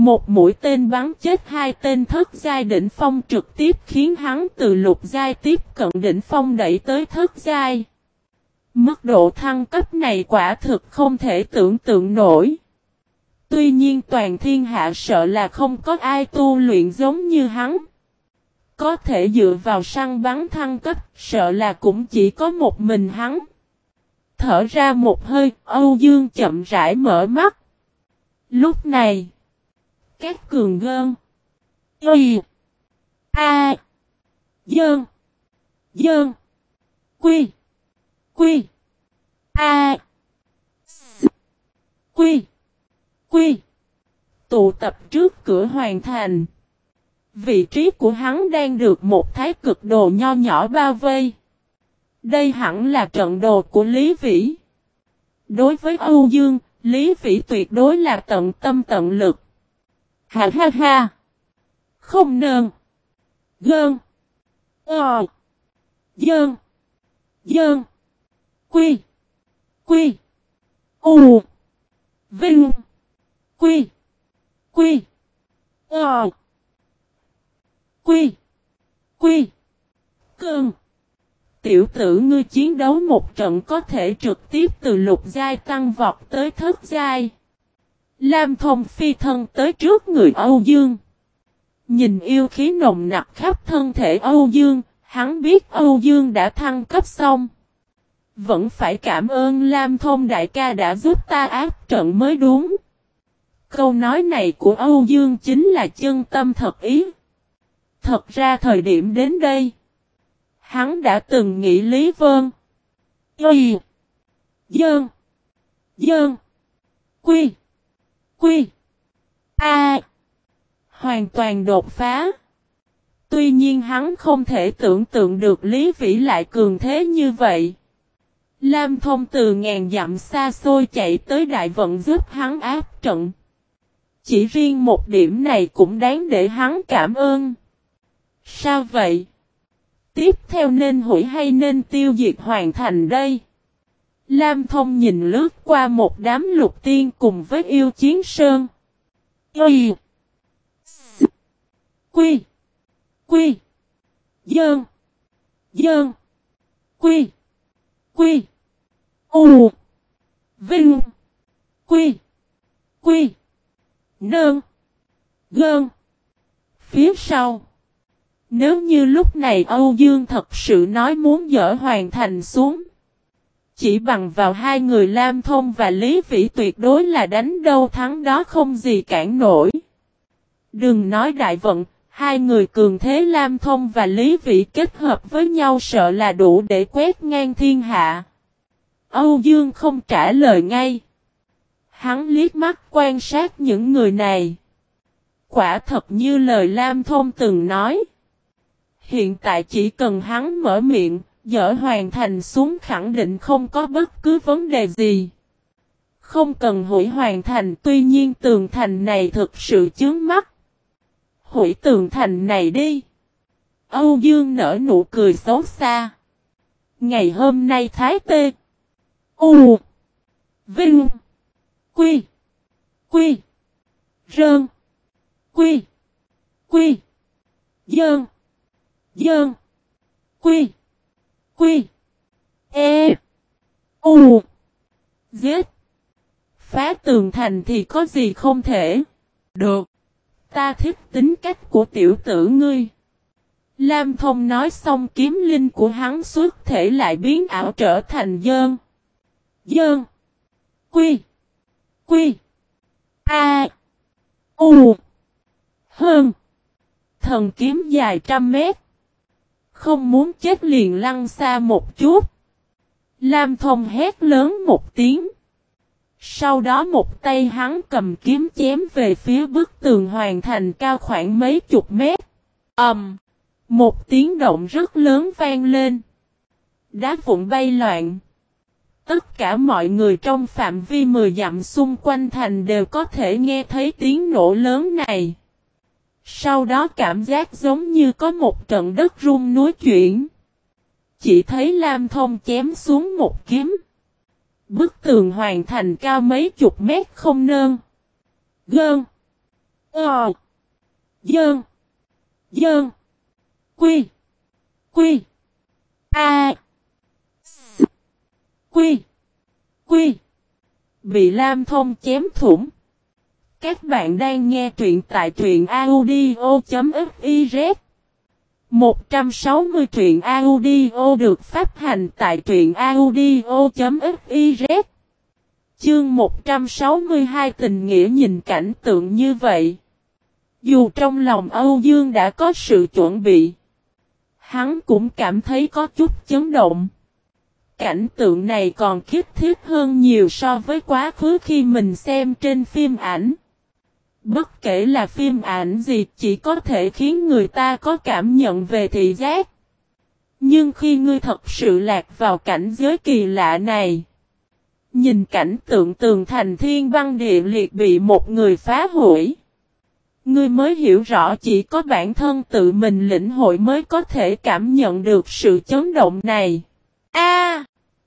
Một mũi tên bắn chết hai tên thất giai đỉnh phong trực tiếp khiến hắn từ lục giai tiếp cận đỉnh phong đẩy tới thất giai. Mức độ thăng cấp này quả thực không thể tưởng tượng nổi. Tuy nhiên toàn thiên hạ sợ là không có ai tu luyện giống như hắn. Có thể dựa vào săn bắn thăng cấp, sợ là cũng chỉ có một mình hắn. Thở ra một hơi, Âu Dương chậm rãi mở mắt. Lúc này, các cường gơn, Y, A, Dơn, Dơn, Quy, Quy, A, S, Quy, Quy, tụ tập trước cửa hoàn thành. Vị trí của hắn đang được một thái cực đồ nho nhỏ bao vây. Đây hẳn là trận đồ của Lý Vĩ. Đối với Âu Dương, Lý Vĩ tuyệt đối là tận tâm tận lực. Ha ha ha! Không nơn! Gơn! Ờ! Dơn! Dơn! Quy! Quy! U! Vinh! Quy! Quy! Ờ! Quy. Quy. Cơn. Tiểu tử ngươi chiến đấu một trận có thể trực tiếp từ lục giai tăng vọt tới thất giai. Lam thông phi thân tới trước người Âu Dương. Nhìn yêu khí nồng nặc khắp thân thể Âu Dương, hắn biết Âu Dương đã thăng cấp xong. Vẫn phải cảm ơn Lam Thông đại ca đã giúp ta áp trận mới đúng. Câu nói này của Âu Dương chính là chân tâm thật ý. Thật ra thời điểm đến đây, hắn đã từng nghĩ Lý Vân. Y. Dơn. Dơn. Quy. Quy. A. Hoàn toàn đột phá. Tuy nhiên hắn không thể tưởng tượng được Lý Vĩ lại cường thế như vậy. Lam thông từ ngàn dặm xa xôi chạy tới đại vận giúp hắn áp trận. Chỉ riêng một điểm này cũng đáng để hắn cảm ơn. Sao vậy? Tiếp theo nên hủy hay nên tiêu diệt hoàn thành đây? Lam Thông nhìn lướt qua một đám lục tiên cùng với yêu chiến sơn. Y. S. Quy. Quy. Dơn. Dơn. Quy. Quy. U. Vinh. Quy. Quy. Nơn. Gơn. Phía sau. Nếu như lúc này Âu Dương thật sự nói muốn dỡ hoàn thành xuống. Chỉ bằng vào hai người Lam Thông và Lý Vĩ tuyệt đối là đánh đâu thắng đó không gì cản nổi. Đừng nói đại vận, hai người cường thế Lam Thông và Lý Vĩ kết hợp với nhau sợ là đủ để quét ngang thiên hạ. Âu Dương không trả lời ngay. Hắn liếc mắt quan sát những người này. Quả thật như lời Lam Thông từng nói. Hiện tại chỉ cần hắn mở miệng, dở hoàn thành xuống khẳng định không có bất cứ vấn đề gì. Không cần hủy hoàn thành, tuy nhiên tường thành này thực sự chướng mắt. Hủy tường thành này đi. Âu Dương nở nụ cười xấu xa. Ngày hôm nay Thái Tê. U. Vinh. Quy. Quy. Rơn. Quy. Quy. Dơn. Dơn. Quy. Quy. E. U. Z. Phá tường thành thì có gì không thể. Được. Ta thích tính cách của tiểu tử ngươi. Lam thông nói xong kiếm linh của hắn xuất thể lại biến ảo trở thành dơn. Dơn. Quy. Quy. A. U. Hơn. Thần kiếm dài trăm mét. Không muốn chết liền lăn xa một chút. Lam thông hét lớn một tiếng. Sau đó một tay hắn cầm kiếm chém về phía bức tường hoàn thành cao khoảng mấy chục mét. ầm, um, Một tiếng động rất lớn vang lên. Đá vụn bay loạn. Tất cả mọi người trong phạm vi 10 dặm xung quanh thành đều có thể nghe thấy tiếng nổ lớn này. Sau đó cảm giác giống như có một trận đất rung núi chuyển. Chỉ thấy Lam Thông chém xuống một kiếm. Bức tường hoàn thành cao mấy chục mét không nơn. Gơn. Ờ. Dơn. Dơn. Quy. Quy. A. S. Quy. Quy. Bị Lam Thông chém thủng. Các bạn đang nghe truyện tại truyện audio.fiz 160 truyện audio được phát hành tại truyện audio.fiz Chương 162 tình nghĩa nhìn cảnh tượng như vậy. Dù trong lòng Âu Dương đã có sự chuẩn bị, hắn cũng cảm thấy có chút chấn động. Cảnh tượng này còn khiếp thiết hơn nhiều so với quá khứ khi mình xem trên phim ảnh. Bất kể là phim ảnh gì chỉ có thể khiến người ta có cảm nhận về thị giác. Nhưng khi ngươi thật sự lạc vào cảnh giới kỳ lạ này, nhìn cảnh tượng tường thành thiên băng địa liệt bị một người phá hủy, ngươi mới hiểu rõ chỉ có bản thân tự mình lĩnh hội mới có thể cảm nhận được sự chấn động này. A!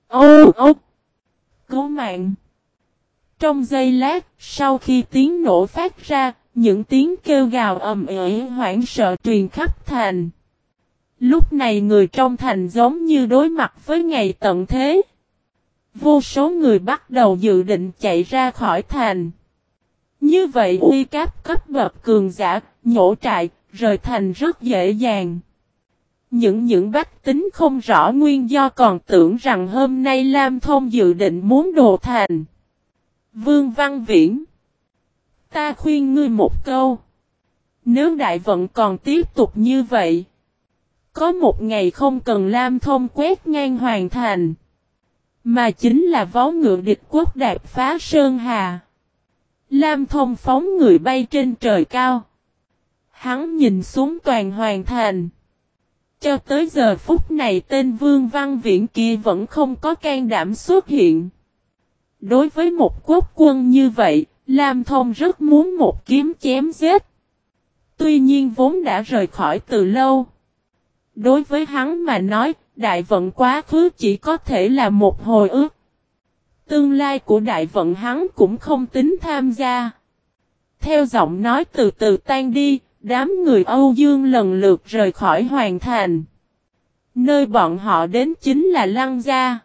Ô ô! Cứu mạng! Trong giây lát, sau khi tiếng nổ phát ra, những tiếng kêu gào ầm ĩ hoảng sợ truyền khắp thành. Lúc này người trong thành giống như đối mặt với ngày tận thế. Vô số người bắt đầu dự định chạy ra khỏi thành. Như vậy uy cáp cấp bậc cường giả, nhổ trại, rời thành rất dễ dàng. Những những bách tính không rõ nguyên do còn tưởng rằng hôm nay Lam Thông dự định muốn đồ thành. Vương Văn Viễn Ta khuyên ngươi một câu. Nếu đại vận còn tiếp tục như vậy. Có một ngày không cần Lam Thông quét ngang hoàn thành. Mà chính là vó ngựa địch quốc đạp phá Sơn Hà. Lam Thông phóng người bay trên trời cao. Hắn nhìn xuống toàn hoàn thành. Cho tới giờ phút này tên Vương Văn Viễn kia vẫn không có can đảm xuất hiện. Đối với một quốc quân như vậy, Lam Thông rất muốn một kiếm chém giết. Tuy nhiên vốn đã rời khỏi từ lâu. Đối với hắn mà nói, đại vận quá khứ chỉ có thể là một hồi ước. Tương lai của đại vận hắn cũng không tính tham gia. Theo giọng nói từ từ tan đi, đám người Âu Dương lần lượt rời khỏi hoàn thành. Nơi bọn họ đến chính là Lăng Gia.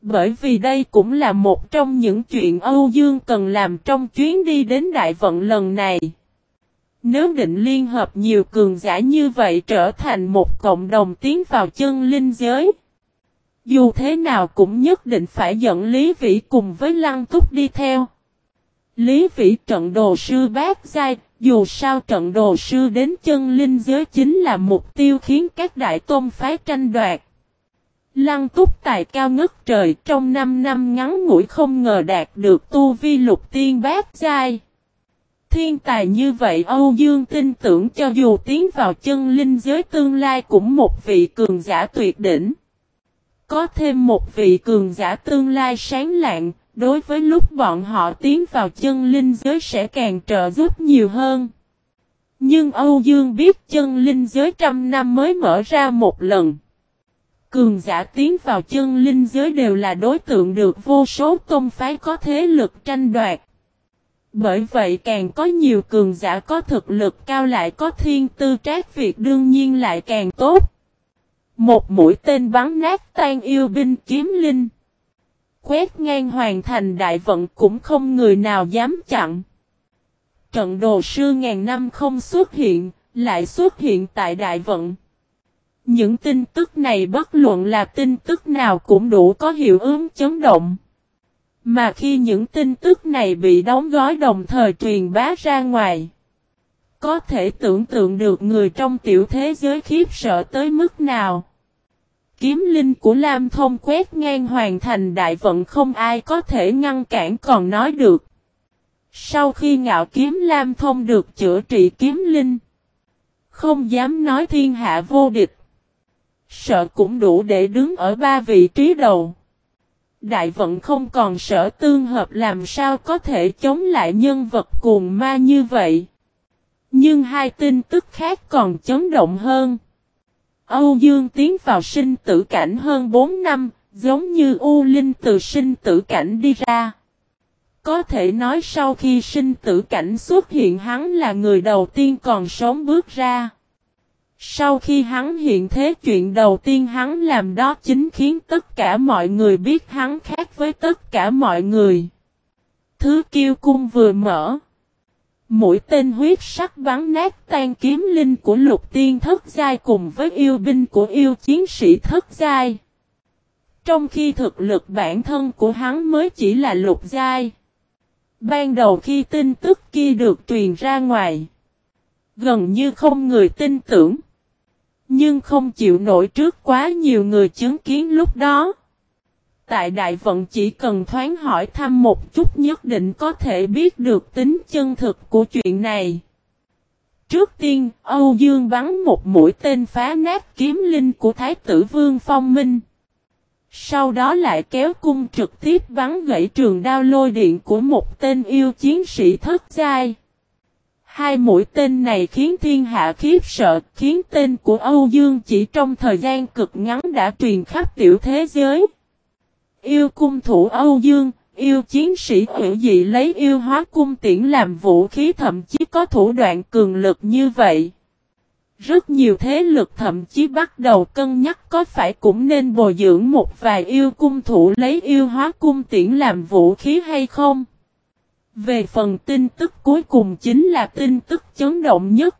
Bởi vì đây cũng là một trong những chuyện Âu Dương cần làm trong chuyến đi đến Đại Vận lần này. Nếu định liên hợp nhiều cường giả như vậy trở thành một cộng đồng tiến vào chân linh giới. Dù thế nào cũng nhất định phải dẫn Lý Vĩ cùng với Lăng Túc đi theo. Lý Vĩ trận đồ sư bác giai, dù sao trận đồ sư đến chân linh giới chính là mục tiêu khiến các đại tôn phái tranh đoạt. Lăng túc tài cao ngất trời trong 5 năm ngắn ngủi không ngờ đạt được tu vi lục tiên bát giai. Thiên tài như vậy Âu Dương tin tưởng cho dù tiến vào chân linh giới tương lai cũng một vị cường giả tuyệt đỉnh. Có thêm một vị cường giả tương lai sáng lạng, đối với lúc bọn họ tiến vào chân linh giới sẽ càng trợ giúp nhiều hơn. Nhưng Âu Dương biết chân linh giới trăm năm mới mở ra một lần. Cường giả tiến vào chân linh giới đều là đối tượng được vô số tôn phái có thế lực tranh đoạt. Bởi vậy càng có nhiều cường giả có thực lực cao lại có thiên tư trác việc đương nhiên lại càng tốt. Một mũi tên bắn nát tan yêu binh kiếm linh. Quét ngang hoàn thành đại vận cũng không người nào dám chặn. Trận đồ sư ngàn năm không xuất hiện, lại xuất hiện tại đại vận. Những tin tức này bất luận là tin tức nào cũng đủ có hiệu ứng chấn động. Mà khi những tin tức này bị đóng gói đồng thời truyền bá ra ngoài, có thể tưởng tượng được người trong tiểu thế giới khiếp sợ tới mức nào. Kiếm linh của Lam Thông quét ngang hoàn thành đại vận không ai có thể ngăn cản còn nói được. Sau khi ngạo kiếm Lam Thông được chữa trị kiếm linh, không dám nói thiên hạ vô địch. Sợ cũng đủ để đứng ở ba vị trí đầu. Đại vận không còn sở tương hợp làm sao có thể chống lại nhân vật cuồng ma như vậy. Nhưng hai tin tức khác còn chấn động hơn. Âu Dương tiến vào sinh tử cảnh hơn 4 năm, giống như U Linh từ sinh tử cảnh đi ra. Có thể nói sau khi sinh tử cảnh xuất hiện hắn là người đầu tiên còn sống bước ra. Sau khi hắn hiện thế, chuyện đầu tiên hắn làm đó chính khiến tất cả mọi người biết hắn khác với tất cả mọi người. Thứ kiêu cung vừa mở. Mũi tên huyết sắc bắn nát tan kiếm linh của lục tiên thất giai cùng với yêu binh của yêu chiến sĩ thất giai. Trong khi thực lực bản thân của hắn mới chỉ là lục giai. Ban đầu khi tin tức kia được truyền ra ngoài. Gần như không người tin tưởng. Nhưng không chịu nổi trước quá nhiều người chứng kiến lúc đó. Tại đại vận chỉ cần thoáng hỏi thăm một chút nhất định có thể biết được tính chân thực của chuyện này. Trước tiên, Âu Dương bắn một mũi tên phá nát kiếm linh của Thái tử Vương Phong Minh. Sau đó lại kéo cung trực tiếp bắn gãy trường đao lôi điện của một tên yêu chiến sĩ thất giai. Hai mũi tên này khiến thiên hạ khiếp sợ, khiến tên của Âu Dương chỉ trong thời gian cực ngắn đã truyền khắp tiểu thế giới. Yêu cung thủ Âu Dương, yêu chiến sĩ hữu dị lấy yêu hóa cung tiễn làm vũ khí thậm chí có thủ đoạn cường lực như vậy. Rất nhiều thế lực thậm chí bắt đầu cân nhắc có phải cũng nên bồi dưỡng một vài yêu cung thủ lấy yêu hóa cung tiễn làm vũ khí hay không. Về phần tin tức cuối cùng chính là tin tức chấn động nhất.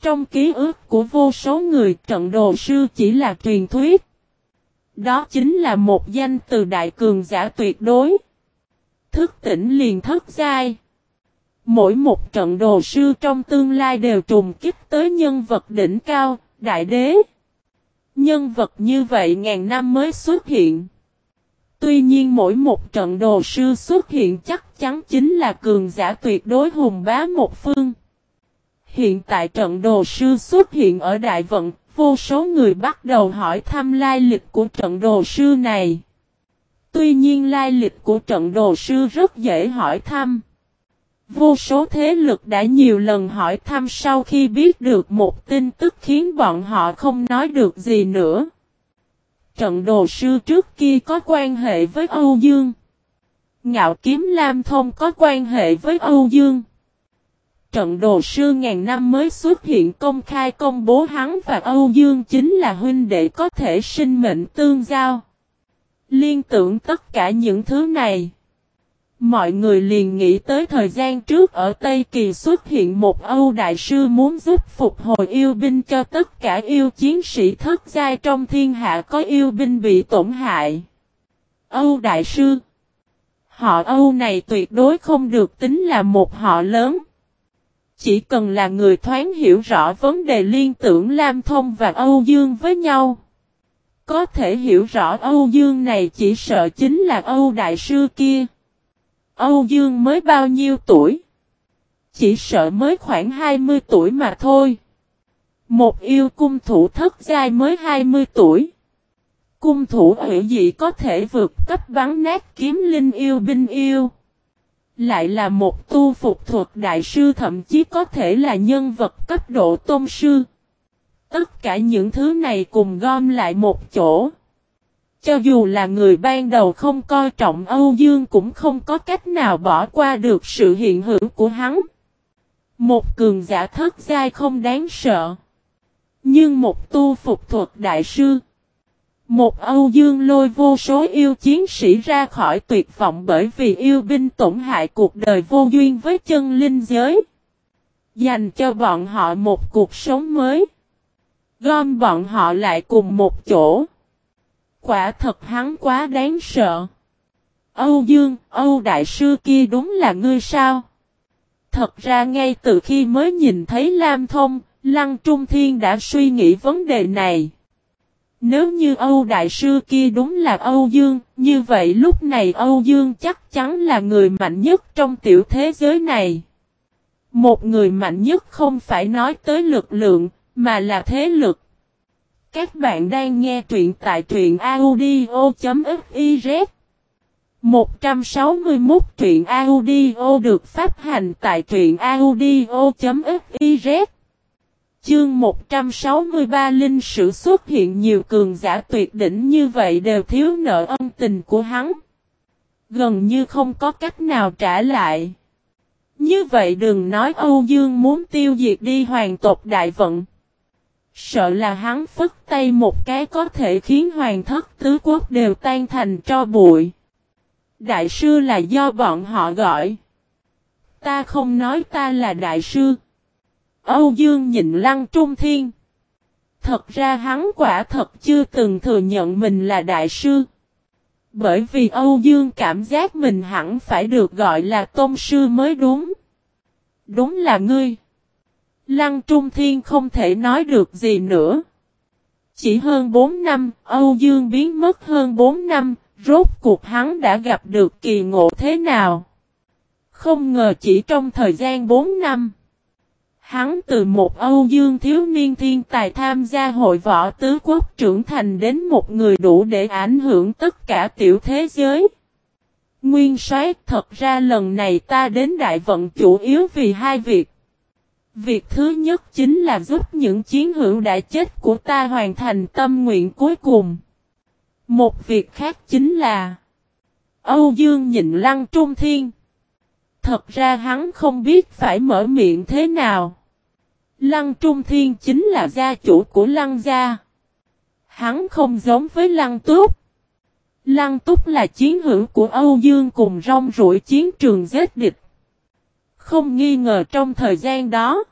Trong ký ức của vô số người trận đồ sư chỉ là truyền thuyết. Đó chính là một danh từ đại cường giả tuyệt đối. Thức tỉnh liền thất giai. Mỗi một trận đồ sư trong tương lai đều trùng kích tới nhân vật đỉnh cao, đại đế. Nhân vật như vậy ngàn năm mới xuất hiện. Tuy nhiên mỗi một trận đồ sư xuất hiện chắc chắn chính là cường giả tuyệt đối hùng bá một phương. Hiện tại trận đồ sư xuất hiện ở Đại Vận, vô số người bắt đầu hỏi thăm lai lịch của trận đồ sư này. Tuy nhiên lai lịch của trận đồ sư rất dễ hỏi thăm. Vô số thế lực đã nhiều lần hỏi thăm sau khi biết được một tin tức khiến bọn họ không nói được gì nữa. Trận đồ sư trước kia có quan hệ với Âu Dương. Ngạo kiếm Lam Thông có quan hệ với Âu Dương. Trận đồ sư ngàn năm mới xuất hiện công khai công bố hắn và Âu Dương chính là huynh đệ có thể sinh mệnh tương giao. Liên tưởng tất cả những thứ này. Mọi người liền nghĩ tới thời gian trước ở Tây Kỳ xuất hiện một Âu Đại Sư muốn giúp phục hồi yêu binh cho tất cả yêu chiến sĩ thất giai trong thiên hạ có yêu binh bị tổn hại. Âu Đại Sư, Họ Âu này tuyệt đối không được tính là một họ lớn. Chỉ cần là người thoáng hiểu rõ vấn đề liên tưởng Lam Thông và Âu Dương với nhau. Có thể hiểu rõ Âu Dương này chỉ sợ chính là Âu Đại Sư kia. Âu Dương mới bao nhiêu tuổi? Chỉ sợ mới khoảng 20 tuổi mà thôi. Một yêu cung thủ thất giai mới 20 tuổi. Cung thủ hữu dị có thể vượt cấp bắn nát kiếm linh yêu binh yêu. Lại là một tu phục thuật đại sư, thậm chí có thể là nhân vật cấp độ tôn sư. Tất cả những thứ này cùng gom lại một chỗ. Cho dù là người ban đầu không coi trọng Âu Dương cũng không có cách nào bỏ qua được sự hiện hữu của hắn. Một cường giả thất giai không đáng sợ. Nhưng một tu phục thuật đại sư. Một Âu Dương lôi vô số yêu chiến sĩ ra khỏi tuyệt vọng bởi vì yêu binh tổn hại cuộc đời vô duyên với chân linh giới. Dành cho bọn họ một cuộc sống mới. Gom bọn họ lại cùng một chỗ. Quả thật hắn quá đáng sợ. Âu Dương, Âu Đại Sư kia đúng là ngươi sao? Thật ra ngay từ khi mới nhìn thấy Lam Thông, Lăng Trung Thiên đã suy nghĩ vấn đề này. Nếu như Âu Đại Sư kia đúng là Âu Dương, như vậy lúc này Âu Dương chắc chắn là người mạnh nhất trong tiểu thế giới này. Một người mạnh nhất không phải nói tới lực lượng, mà là thế lực. Các bạn đang nghe truyện tại truyện audio.fiz 161 truyện audio được phát hành tại truyện audio.fiz Chương 163 Linh sử xuất hiện nhiều cường giả tuyệt đỉnh như vậy đều thiếu nợ ân tình của hắn. Gần như không có cách nào trả lại. Như vậy đừng nói Âu Dương muốn tiêu diệt đi hoàng tộc đại vận. Sợ là hắn phất tay một cái có thể khiến hoàng thất tứ quốc đều tan thành cho bụi. Đại sư là do bọn họ gọi. Ta không nói ta là đại sư. Âu Dương nhìn Lăng Trung Thiên. Thật ra hắn quả thật chưa từng thừa nhận mình là đại sư. Bởi vì Âu Dương cảm giác mình hẳn phải được gọi là tôn sư mới đúng. Đúng là ngươi. Lăng Trung Thiên không thể nói được gì nữa. Chỉ hơn 4 năm, Âu Dương biến mất hơn 4 năm, rốt cuộc hắn đã gặp được kỳ ngộ thế nào. Không ngờ chỉ trong thời gian 4 năm. Hắn từ một Âu Dương thiếu niên thiên tài tham gia hội võ tứ quốc trưởng thành đến một người đủ để ảnh hưởng tất cả tiểu thế giới. Nguyên soái thật ra lần này ta đến đại vận chủ yếu vì hai việc. Việc thứ nhất chính là giúp những chiến hữu đã chết của ta hoàn thành tâm nguyện cuối cùng. Một việc khác chính là, Âu Dương nhìn Lăng Trung Thiên. Thật ra hắn không biết phải mở miệng thế nào. Lăng Trung Thiên chính là gia chủ của Lăng Gia. Hắn không giống với Lăng Túc. Lăng Túc là chiến hữu của Âu Dương cùng rong rủi chiến trường giết địch. Không nghi ngờ trong thời gian đó,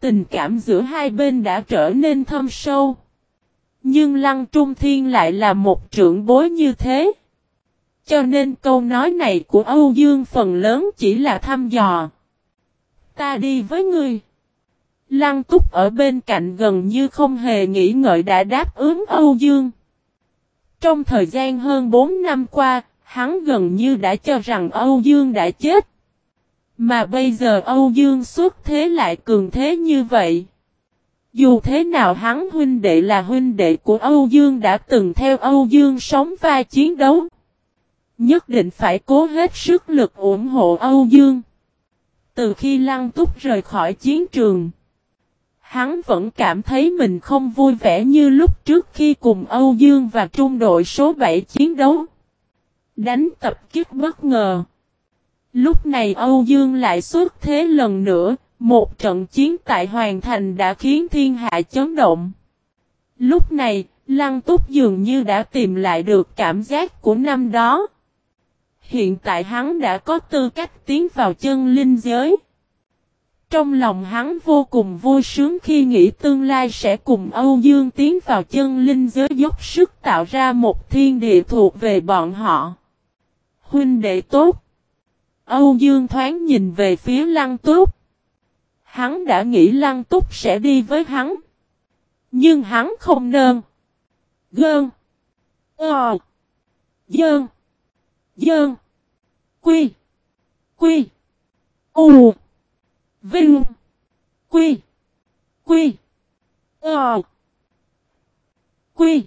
tình cảm giữa hai bên đã trở nên thâm sâu. Nhưng Lăng Trung Thiên lại là một trưởng bối như thế. Cho nên câu nói này của Âu Dương phần lớn chỉ là thăm dò. Ta đi với ngươi. Lăng túc ở bên cạnh gần như không hề nghĩ ngợi đã đáp ứng Âu Dương. Trong thời gian hơn 4 năm qua, hắn gần như đã cho rằng Âu Dương đã chết. Mà bây giờ Âu Dương xuất thế lại cường thế như vậy. Dù thế nào hắn huynh đệ là huynh đệ của Âu Dương đã từng theo Âu Dương sống vai chiến đấu. Nhất định phải cố hết sức lực ủng hộ Âu Dương. Từ khi Lăng Túc rời khỏi chiến trường, hắn vẫn cảm thấy mình không vui vẻ như lúc trước khi cùng Âu Dương và trung đội số 7 chiến đấu. Đánh tập kích bất ngờ. Lúc này Âu Dương lại xuất thế lần nữa, một trận chiến tại Hoàng Thành đã khiến thiên hạ chấn động. Lúc này, Lăng Túc dường như đã tìm lại được cảm giác của năm đó. Hiện tại hắn đã có tư cách tiến vào chân linh giới. Trong lòng hắn vô cùng vui sướng khi nghĩ tương lai sẽ cùng Âu Dương tiến vào chân linh giới dốc sức tạo ra một thiên địa thuộc về bọn họ. Huynh đệ tốt. Âu Dương thoáng nhìn về phía Lăng Túc. Hắn đã nghĩ Lăng Túc sẽ đi với hắn. Nhưng hắn không nơn. Gơn. Ờ. Dơn. Dơn. Quy. Quy. U. Vinh. Quy. Quy. Ờ. Quy.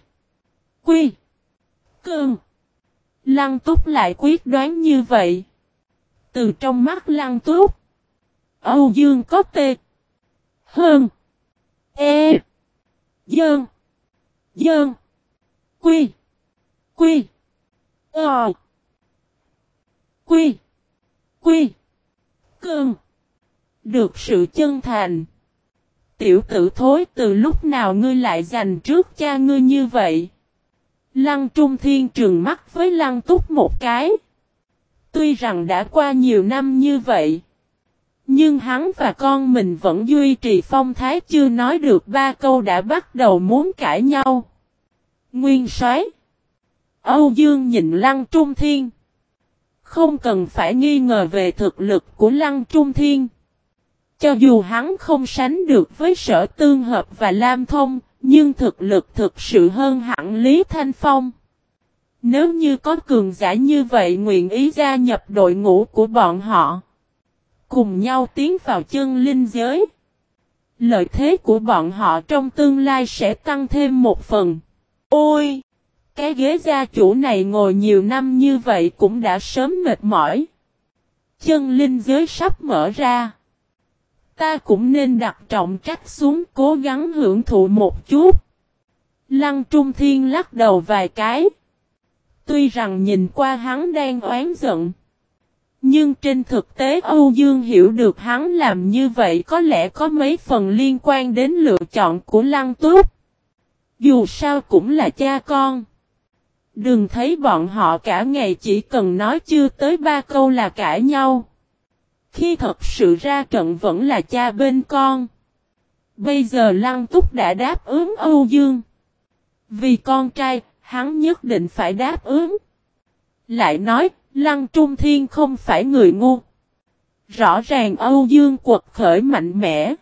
Quy. Cơn. Lăng túc lại quyết đoán như vậy. Từ trong mắt lăng túc. Âu Dương có tê. Hơn. E. Dơn. Dơn. Quy. Quy. Ờ. Quy. Quy. Cơn. Được sự chân thành. Tiểu tử thối, từ lúc nào ngươi lại giành trước cha ngươi như vậy? Lăng Trung Thiên trừng mắt với Lăng Túc một cái. Tuy rằng đã qua nhiều năm như vậy. Nhưng hắn và con mình vẫn duy trì phong thái chưa nói được ba câu đã bắt đầu muốn cãi nhau. Nguyên soái Âu Dương nhìn Lăng Trung Thiên. Không cần phải nghi ngờ về thực lực của Lăng Trung Thiên. Cho dù hắn không sánh được với sở tương hợp và Lam Thông, nhưng thực lực thực sự hơn hẳn Lý Thanh Phong. Nếu như có cường giả như vậy nguyện ý gia nhập đội ngũ của bọn họ. Cùng nhau tiến vào chân linh giới. Lợi thế của bọn họ trong tương lai sẽ tăng thêm một phần. Ôi! Cái ghế gia chủ này ngồi nhiều năm như vậy cũng đã sớm mệt mỏi. Chân linh giới sắp mở ra. Ta cũng nên đặt trọng trách xuống cố gắng hưởng thụ một chút. Lăng Trung Thiên lắc đầu vài cái. Tuy rằng nhìn qua hắn đang oán giận. Nhưng trên thực tế Âu Dương hiểu được hắn làm như vậy có lẽ có mấy phần liên quan đến lựa chọn của Lăng Túc. Dù sao cũng là cha con. Đừng thấy bọn họ cả ngày chỉ cần nói chưa tới ba câu là cãi nhau. Khi thật sự ra trận vẫn là cha bên con. Bây giờ Lăng Túc đã đáp ứng Âu Dương. Vì con trai, hắn nhất định phải đáp ứng. Lại nói, Lăng Trung Thiên không phải người ngu. Rõ ràng Âu Dương quật khởi mạnh mẽ.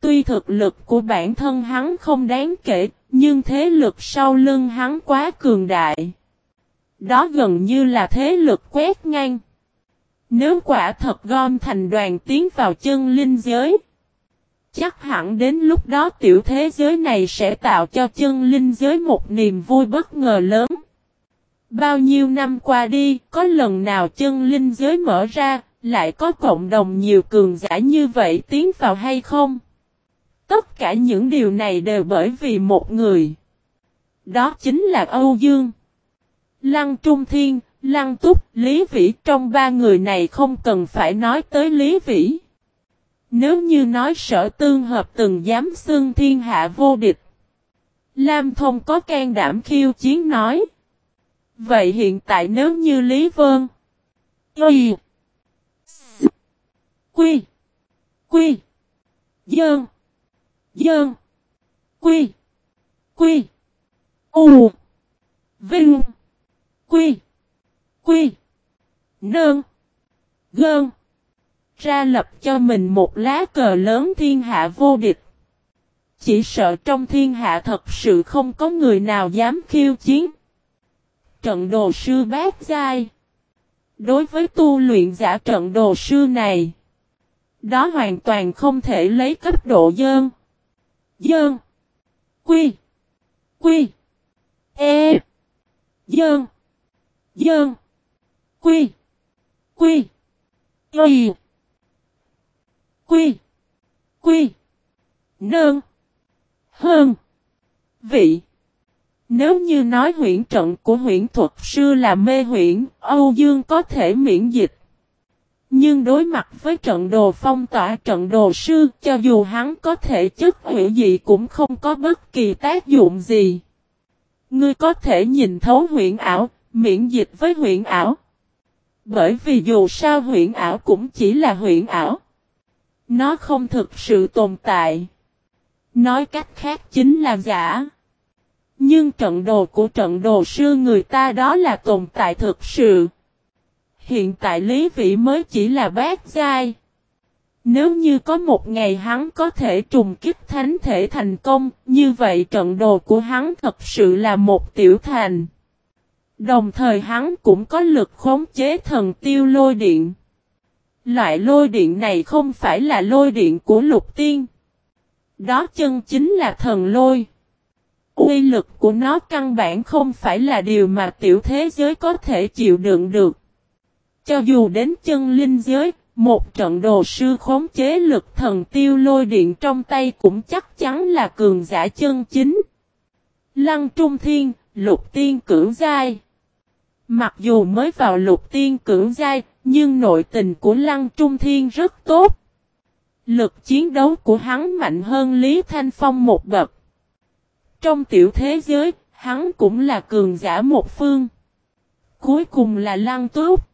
Tuy thực lực của bản thân hắn không đáng kể, nhưng thế lực sau lưng hắn quá cường đại. Đó gần như là thế lực quét ngang. Nếu quả thật gom thành đoàn tiến vào chân linh giới. Chắc hẳn đến lúc đó tiểu thế giới này sẽ tạo cho chân linh giới một niềm vui bất ngờ lớn. Bao nhiêu năm qua đi, có lần nào chân linh giới mở ra, lại có cộng đồng nhiều cường giả như vậy tiến vào hay không? Tất cả những điều này đều bởi vì một người. Đó chính là Âu Dương. Lăng Trung Thiên, Lăng Túc, Lý Vĩ trong ba người này không cần phải nói tới Lý Vĩ. Nếu như nói sở tương hợp từng dám xưng thiên hạ vô địch. Lam Thông có can đảm khiêu chiến nói. Vậy hiện tại nếu như Lý Vân. Y. Quy. Quy. Dơn. Dơn. Quy. Quy. U. Vinh. Quy. Quy. Nơn. Gơn. Ra lập cho mình một lá cờ lớn thiên hạ vô địch. Chỉ sợ trong thiên hạ thật sự không có người nào dám khiêu chiến. Trận đồ sư bát giai. Đối với tu luyện giả trận đồ sư này. Đó hoàn toàn không thể lấy cấp độ dơn. Dơn. Quy. Quy. E. Dơn. Dơn. Quy. Quy. Y. Quy. Quy. Nơn. Hơn. Vị. Nếu như nói huyễn trận của huyễn thuật sư là mê huyễn, Âu Dương có thể miễn dịch. Nhưng đối mặt với trận đồ phong tỏa trận đồ sư, cho dù hắn có thể chất hủy gì cũng không có bất kỳ tác dụng gì. Ngươi có thể nhìn thấu huyễn ảo, miễn dịch với huyễn ảo. Bởi vì dù sao huyễn ảo cũng chỉ là huyễn ảo. Nó không thực sự tồn tại. Nói cách khác chính là giả. Nhưng trận đồ của trận đồ sư người ta đó là tồn tại thực sự. Hiện tại Lý Vĩ mới chỉ là bát giai. Nếu như có một ngày hắn có thể trùng kích thánh thể thành công, như vậy trận đồ của hắn thật sự là một tiểu thành. Đồng thời hắn cũng có lực khống chế thần tiêu lôi điện. Loại lôi điện này không phải là lôi điện của lục tiên. Đó chân chính là thần lôi. Uy lực của nó căn bản không phải là điều mà tiểu thế giới có thể chịu đựng được. Cho dù đến chân linh giới, một trận đồ sư khống chế lực thần tiêu lôi điện trong tay cũng chắc chắn là cường giả chân chính. Lăng Trung Thiên, lục tiên cửu giai. Mặc dù mới vào lục tiên cửu giai, nhưng nội tình của Lăng Trung Thiên rất tốt. Lực chiến đấu của hắn mạnh hơn Lý Thanh Phong một bậc. Trong tiểu thế giới, hắn cũng là cường giả một phương. Cuối cùng là Lăng Túc.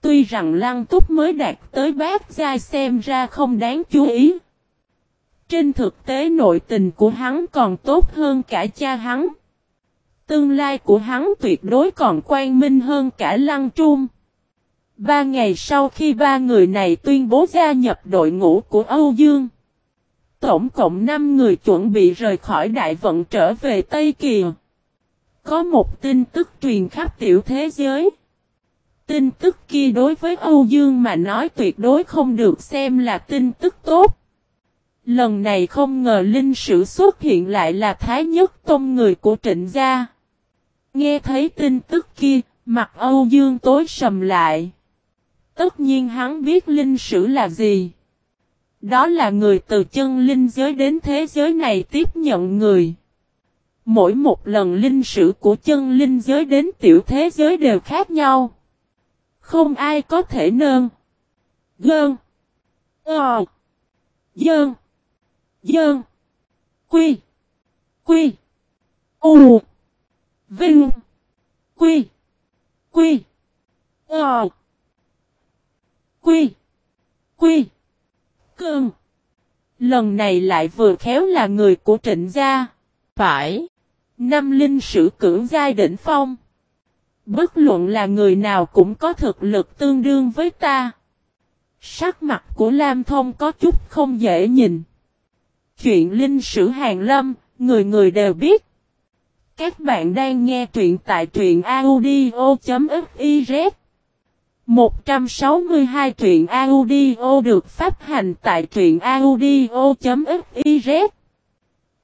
Tuy rằng Lăng Túc mới đạt tới bát giai xem ra không đáng chú ý. Trên thực tế nội tình của hắn còn tốt hơn cả cha hắn. Tương lai của hắn tuyệt đối còn quang minh hơn cả Lăng Trung. Ba ngày sau khi ba người này tuyên bố gia nhập đội ngũ của Âu Dương. Tổng cộng 5 người chuẩn bị rời khỏi đại vận trở về Tây Kỳ. Có một tin tức truyền khắp tiểu thế giới. Tin tức kia đối với Âu Dương mà nói tuyệt đối không được xem là tin tức tốt. Lần này không ngờ linh sử xuất hiện lại là Thái Nhất Tông người của trịnh gia. Nghe thấy tin tức kia, mặt Âu Dương tối sầm lại. Tất nhiên hắn biết linh sử là gì. Đó là người từ chân linh giới đến thế giới này tiếp nhận người. Mỗi một lần linh sử của chân linh giới đến tiểu thế giới đều khác nhau. Không ai có thể nơn. Gơn. Ờ. Dơn. Dơn. Quy. Quy. U. Vinh. Quy. Quy. Ờ. Quy. Quy. Cơn. Lần này lại vừa khéo là người của trịnh gia. Phải. Năm linh sử cưỡng giai đỉnh phong. Bất luận là người nào cũng có thực lực tương đương với ta. Sắc mặt của Lam Thông có chút không dễ nhìn. Chuyện linh sử hàng lâm, người người đều biết. Các bạn đang nghe truyện tại truyện audio.fif 162 truyện audio được phát hành tại truyện audio.fiz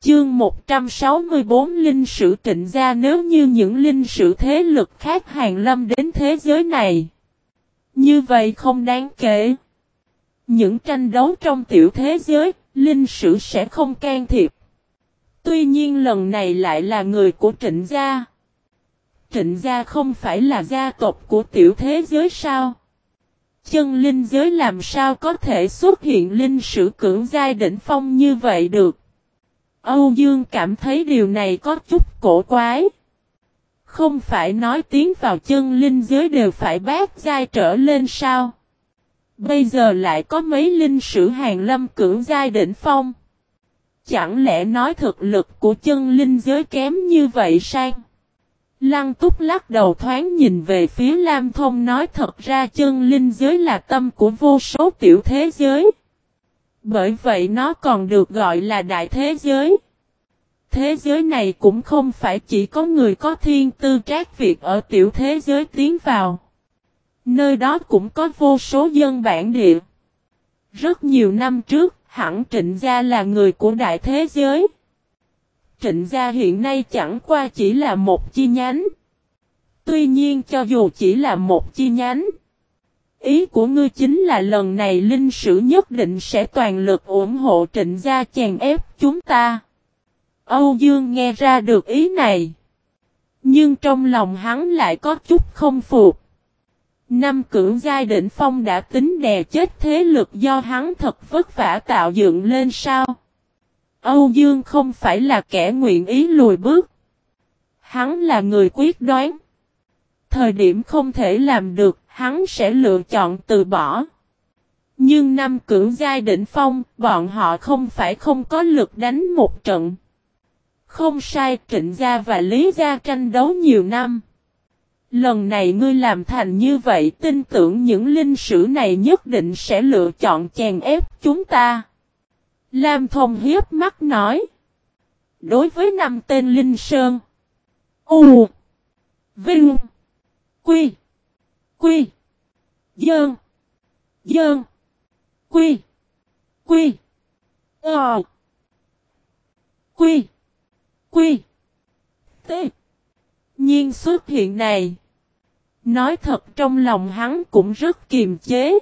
Chương 164 Linh sử trịnh gia nếu như những linh sử thế lực khác hàng lâm đến thế giới này. Như vậy không đáng kể. Những tranh đấu trong tiểu thế giới, linh sử sẽ không can thiệp. Tuy nhiên lần này lại là người của trịnh gia. Trịnh gia không phải là gia tộc của tiểu thế giới sao? Chân linh giới làm sao có thể xuất hiện linh sử cưỡng giai đỉnh phong như vậy được? Âu Dương cảm thấy điều này có chút cổ quái. Không phải nói tiếng vào chân linh giới đều phải bác giai trở lên sao? Bây giờ lại có mấy linh sử hàng lâm cưỡng giai đỉnh phong. Chẳng lẽ nói thực lực của chân linh giới kém như vậy sang? Lăng túc lắc đầu thoáng nhìn về phía Lam Thông nói thật ra chân linh giới là tâm của vô số tiểu thế giới. Bởi vậy nó còn được gọi là đại thế giới. Thế giới này cũng không phải chỉ có người có thiên tư trác việc ở tiểu thế giới tiến vào. Nơi đó cũng có vô số dân bản địa. Rất nhiều năm trước, hẳn trịnh gia là người của đại thế giới. Trịnh gia hiện nay chẳng qua chỉ là một chi nhánh. Tuy nhiên cho dù chỉ là một chi nhánh. Ý của ngươi chính là lần này linh sử nhất định sẽ toàn lực ủng hộ trịnh gia chèn ép chúng ta. Âu Dương nghe ra được ý này. Nhưng trong lòng hắn lại có chút không phục. Năm cưỡng giai đỉnh phong đã tính đè chết thế lực do hắn thật vất vả tạo dựng lên sao. Âu Dương không phải là kẻ nguyện ý lùi bước. Hắn là người quyết đoán. Thời điểm không thể làm được, hắn sẽ lựa chọn từ bỏ. Nhưng năm cửu giai đỉnh phong, bọn họ không phải không có lực đánh một trận. Không sai trịnh gia và lý gia tranh đấu nhiều năm. Lần này ngươi làm thành như vậy tin tưởng những linh sử này nhất định sẽ lựa chọn chèn ép chúng ta. Lam Thông hiếp mắt nói. Đối với năm tên Linh Sơn. U. Vinh. Quy. Quy. Dơn. Dơn. Quy. Quy. Ờ. Quy. Quy. T. Nhiên xuất hiện này. Nói thật trong lòng hắn cũng rất kiềm chế.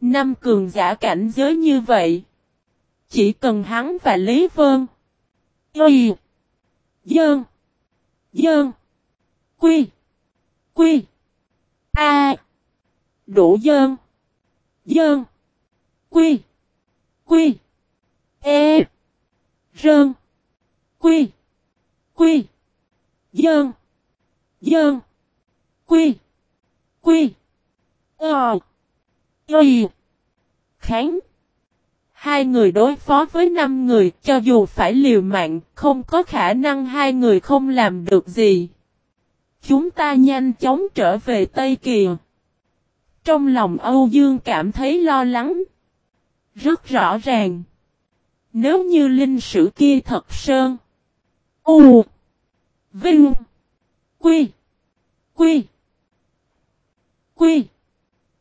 Năm cường giả cảnh giới như vậy. Chỉ cần hắn và Lý Vân. Y. Dơn. Dơn. Quy. Quy. A. Đủ dơn. Dơn. Quy. Quy. E. Rơn. Quy. Quy. Dơn. Dơn. Quy. Quy. Ờ. Y. Kháng. Hai người đối phó với năm người, cho dù phải liều mạng, không có khả năng hai người không làm được gì. Chúng ta nhanh chóng trở về Tây Kỳ. Trong lòng Âu Dương cảm thấy lo lắng. Rất rõ ràng. Nếu như linh sử kia thật sơn. U. Vinh. Quy. Quy. Quy.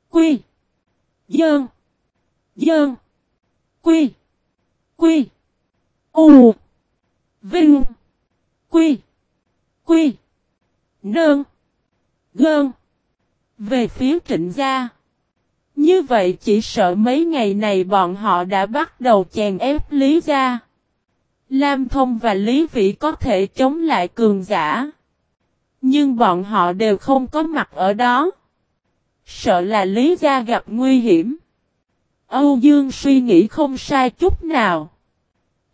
Quy. Dơn. Dơn. Quy. Quy. U. Vinh. Quy. Quy. Nơn. Gơn. Về phía trịnh gia. Như vậy chỉ sợ mấy ngày này bọn họ đã bắt đầu chèn ép lý gia. Lam Thông và Lý Vĩ có thể chống lại cường giả. Nhưng bọn họ đều không có mặt ở đó. Sợ là Lý Gia gặp nguy hiểm. Âu Dương suy nghĩ không sai chút nào.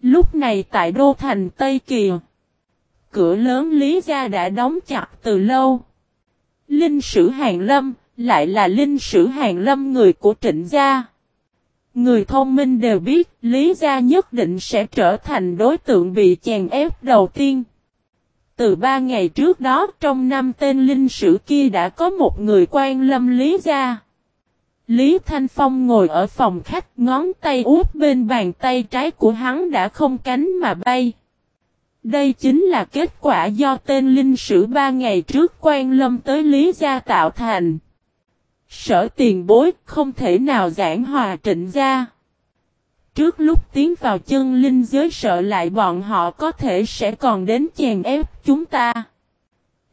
Lúc này tại Đô Thành Tây Kiều, Cửa lớn Lý Gia đã đóng chặt từ lâu. Linh sử Hàng Lâm, lại là linh sử Hàng Lâm người của trịnh gia. Người thông minh đều biết Lý Gia nhất định sẽ trở thành đối tượng bị chèn ép đầu tiên. Từ ba ngày trước đó trong năm tên linh sử kia đã có một người quan lâm Lý Gia. Lý Thanh Phong ngồi ở phòng khách, ngón tay út bên bàn tay trái của hắn đã không cánh mà bay. Đây chính là kết quả do tên linh sử ba ngày trước quan lâm tới Lý Gia tạo thành. Sở tiền bối không thể nào giảng hòa trịnh gia. Trước lúc tiến vào chân linh giới sợ lại bọn họ có thể sẽ còn đến chèn ép chúng ta.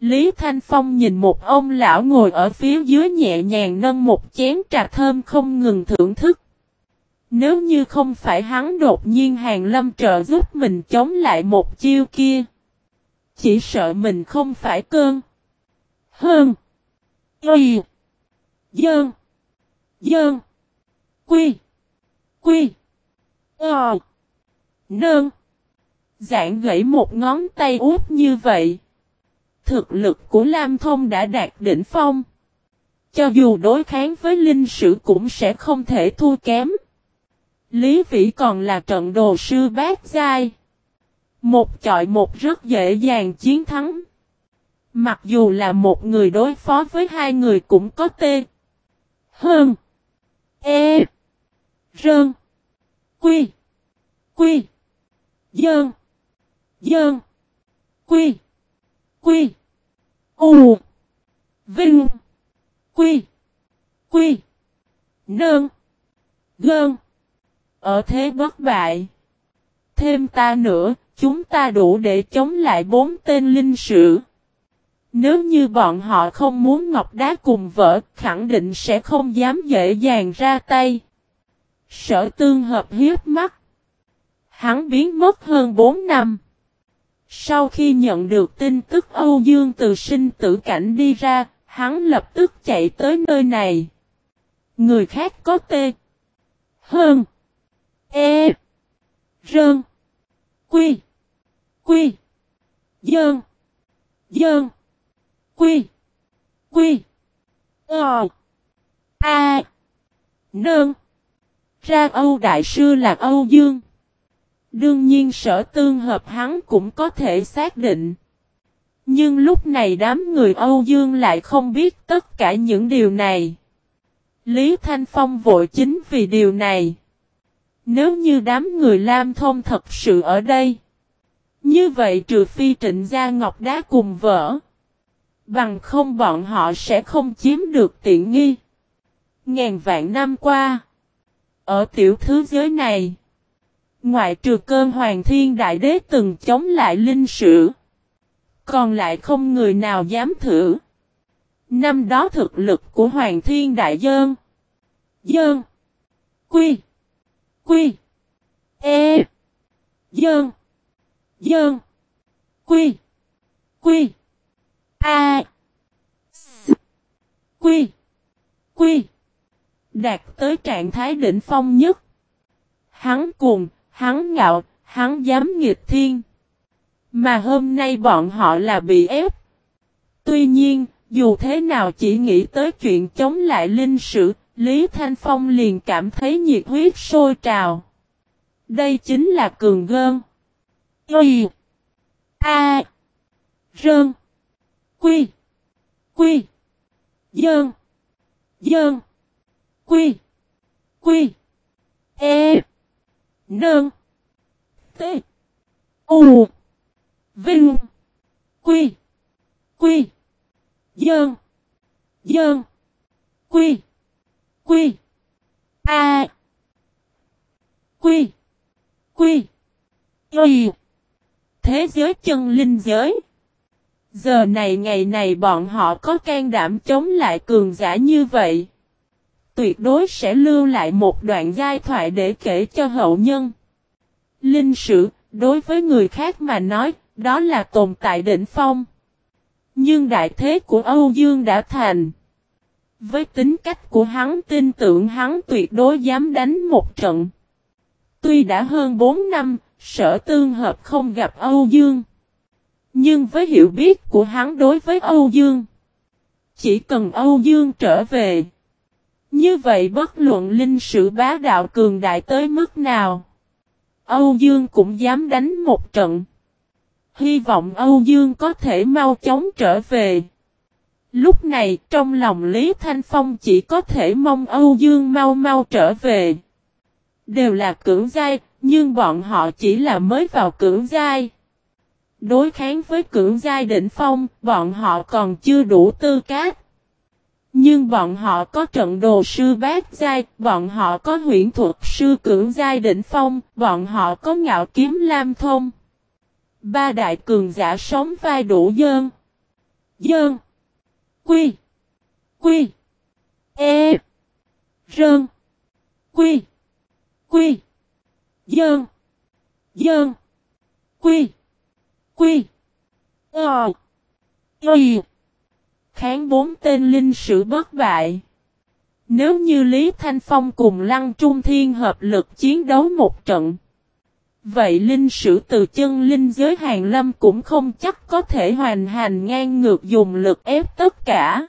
Lý Thanh Phong nhìn một ông lão ngồi ở phía dưới nhẹ nhàng nâng một chén trà thơm không ngừng thưởng thức. Nếu như không phải hắn đột nhiên hàng lâm trợ giúp mình chống lại một chiêu kia. Chỉ sợ mình không phải cơn. Hơn. Ây. Dơn. Dơn. Quy. Quy. Ờ. Nơn. Giảng gãy một ngón tay út như vậy. Thực lực của Lam Thông đã đạt đỉnh phong. Cho dù đối kháng với linh sử cũng sẽ không thể thua kém. Lý Vĩ còn là trận đồ sư bát giai. Một chọi một rất dễ dàng chiến thắng. Mặc dù là một người đối phó với hai người cũng có tê. Hơn. E. Rơn. Quy. Quy. Dơn. Dơn. Quy. Quy. U. Vinh. Quy. Quy. Nơn. Gơn. Ở thế bất bại. Thêm ta nữa, chúng ta đủ để chống lại bốn tên linh sử. Nếu như bọn họ không muốn ngọc đá cùng vỡ, khẳng định sẽ không dám dễ dàng ra tay. Sở tương hợp hiếp mắt. Hắn biến mất hơn 4 năm. Sau khi nhận được tin tức Âu Dương từ sinh tử cảnh đi ra, hắn lập tức chạy tới nơi này. Người khác có tê. Hơn. E. Rơn. Quy. Quy. Dơn. Dơn. Quy. Quy. Ờ. A. Nơn. Ra Âu Đại Sư là Âu Dương. Đương nhiên sở tương hợp hắn cũng có thể xác định. Nhưng lúc này đám người Âu Dương lại không biết tất cả những điều này. Lý Thanh Phong vội chính vì điều này. Nếu như đám người Lam Thông thật sự ở đây. Như vậy trừ phi trịnh gia ngọc đá cùng vỡ. Bằng không bọn họ sẽ không chiếm được tiện nghi. Ngàn vạn năm qua. Ở tiểu thứ giới này. Ngoại trừ cơn hoàng thiên đại đế từng chống lại linh sử. Còn lại không người nào dám thử. Năm đó thực lực của hoàng thiên đại dơn. Dơn. Quy. Quy. E. Dơn. Dơn. Quy. Quy. A. S. Quy. Quy. Đạt tới trạng thái đỉnh phong nhất. Hắn cùng, hắn ngạo, hắn dám nghịch thiên. Mà hôm nay bọn họ là bị ép. Tuy nhiên, dù thế nào chỉ nghĩ tới chuyện chống lại linh sử, Lý Thanh Phong liền cảm thấy nhiệt huyết sôi trào. Đây chính là cường gơn. Y. A. Rơn. Quy. Quy. Dơn. Dơn. Quy. Quy. E. Nơn. T. U. Vinh. Quy. Quy. Dơn. Dơn. Quy. Quy. A. Quy. Quy. Y. Thế giới chân linh giới. Giờ này ngày này bọn họ có can đảm chống lại cường giả như vậy. Tuyệt đối sẽ lưu lại một đoạn giai thoại để kể cho hậu nhân. Linh sử, đối với người khác mà nói, đó là tồn tại đỉnh phong. Nhưng đại thế của Âu Dương đã thành. Với tính cách của hắn tin tưởng hắn tuyệt đối dám đánh một trận. Tuy đã hơn 4 năm, sở tương hợp không gặp Âu Dương. Nhưng với hiểu biết của hắn đối với Âu Dương, chỉ cần Âu Dương trở về. Như vậy bất luận linh sử bá đạo cường đại tới mức nào. Âu Dương cũng dám đánh một trận. Hy vọng Âu Dương có thể mau chóng trở về. Lúc này trong lòng Lý Thanh Phong chỉ có thể mong Âu Dương mau mau trở về. Đều là cưỡng giai, nhưng bọn họ chỉ là mới vào cưỡng giai. Đối kháng với cưỡng giai đỉnh phong, bọn họ còn chưa đủ tư cách. Nhưng bọn họ có trận đồ sư bát giai, bọn họ có huyễn thuật sư cưỡng giai đỉnh phong, bọn họ có ngạo kiếm lam thông. Ba đại cường giả sống vai đủ dơn. Dơn. Quy. Quy. E. Rơn. Quy. Quy. Dơn. Dơn. Quy. Quy. Ờ. Ờ. Kháng bốn tên linh sử bất bại. Nếu như Lý Thanh Phong cùng Lăng Trung Thiên hợp lực chiến đấu một trận. Vậy linh sử từ chân linh giới hàng lâm cũng không chắc có thể hoàn hành ngang ngược dùng lực ép tất cả.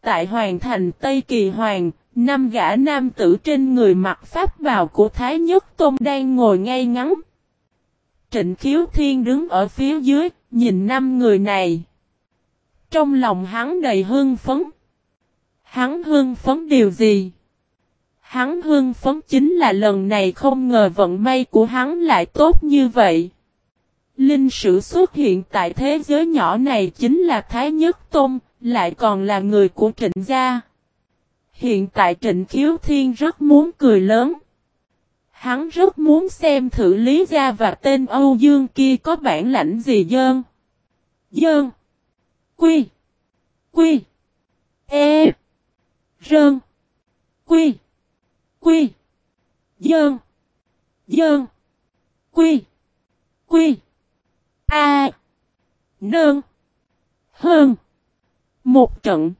Tại hoàn thành Tây Kỳ Hoàng, năm gã nam tử trên người mặc pháp bào của Thái Nhất Tôn đang ngồi ngay ngắn. Trịnh Khiếu Thiên đứng ở phía dưới, nhìn năm người này. Trong lòng hắn đầy hưng phấn. Hắn hưng phấn điều gì? Hắn hưng phấn chính là lần này không ngờ vận may của hắn lại tốt như vậy. Linh sử xuất hiện tại thế giới nhỏ này chính là Thái Nhất Tôn, lại còn là người của trịnh gia. Hiện tại trịnh khiếu thiên rất muốn cười lớn. Hắn rất muốn xem thử Lý Gia và tên Âu Dương kia có bản lãnh gì dơn. Dơn. Quy. Quy. E. Rơn. Quy. Quy. Dơn. Dơn. Quy. Quy. A. Nơn. Hơn. Một trận.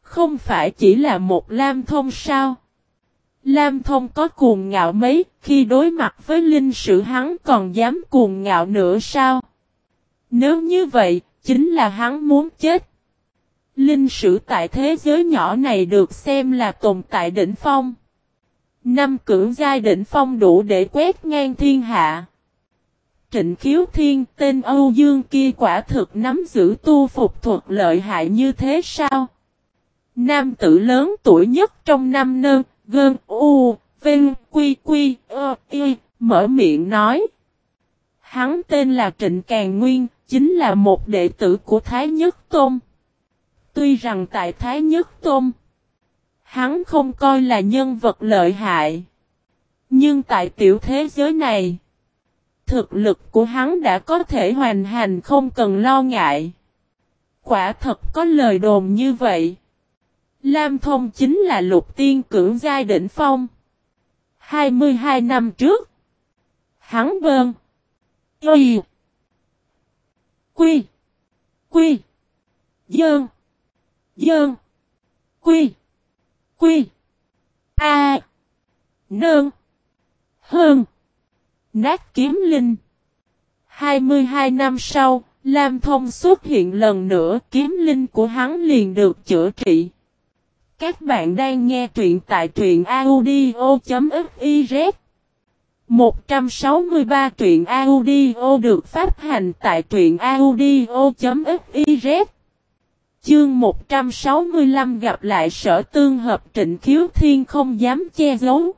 Không phải chỉ là một lam thông sao? Lam thông có cuồng ngạo mấy, khi đối mặt với linh sử hắn còn dám cuồng ngạo nữa sao? Nếu như vậy, chính là hắn muốn chết. Linh sử tại thế giới nhỏ này được xem là tồn tại đỉnh phong. Năm cưỡng giai đỉnh phong đủ để quét ngang thiên hạ. Trịnh khiếu thiên tên Âu Dương kia quả thực nắm giữ tu phục thuật lợi hại như thế sao? Nam tử lớn tuổi nhất trong năm nơ, gơn, u, vinh, quy, quy, ơ, y, mở miệng nói. Hắn tên là Trịnh Càng Nguyên, chính là một đệ tử của Thái Nhất Tôn. Tuy rằng tại Thái Nhất Tôn, hắn không coi là nhân vật lợi hại. Nhưng tại tiểu thế giới này, thực lực của hắn đã có thể hoàn hành không cần lo ngại. Quả thật có lời đồn như vậy. Lam Thông chính là lục tiên cưỡng giai đỉnh phong. 22 năm trước, hắn bơn. Y. Quy. Quy. Dơn. Dơn. Quy. Quy. A. Nơn. Hơn. Nát kiếm linh. 22 năm sau, Lam Thông xuất hiện lần nữa kiếm linh của hắn liền được chữa trị. Các bạn đang nghe truyện tại truyện audio.fif 163 truyện audio được phát hành tại truyện audio.fiz Chương 165 gặp lại sở tương hợp trịnh khiếu thiên không dám che giấu.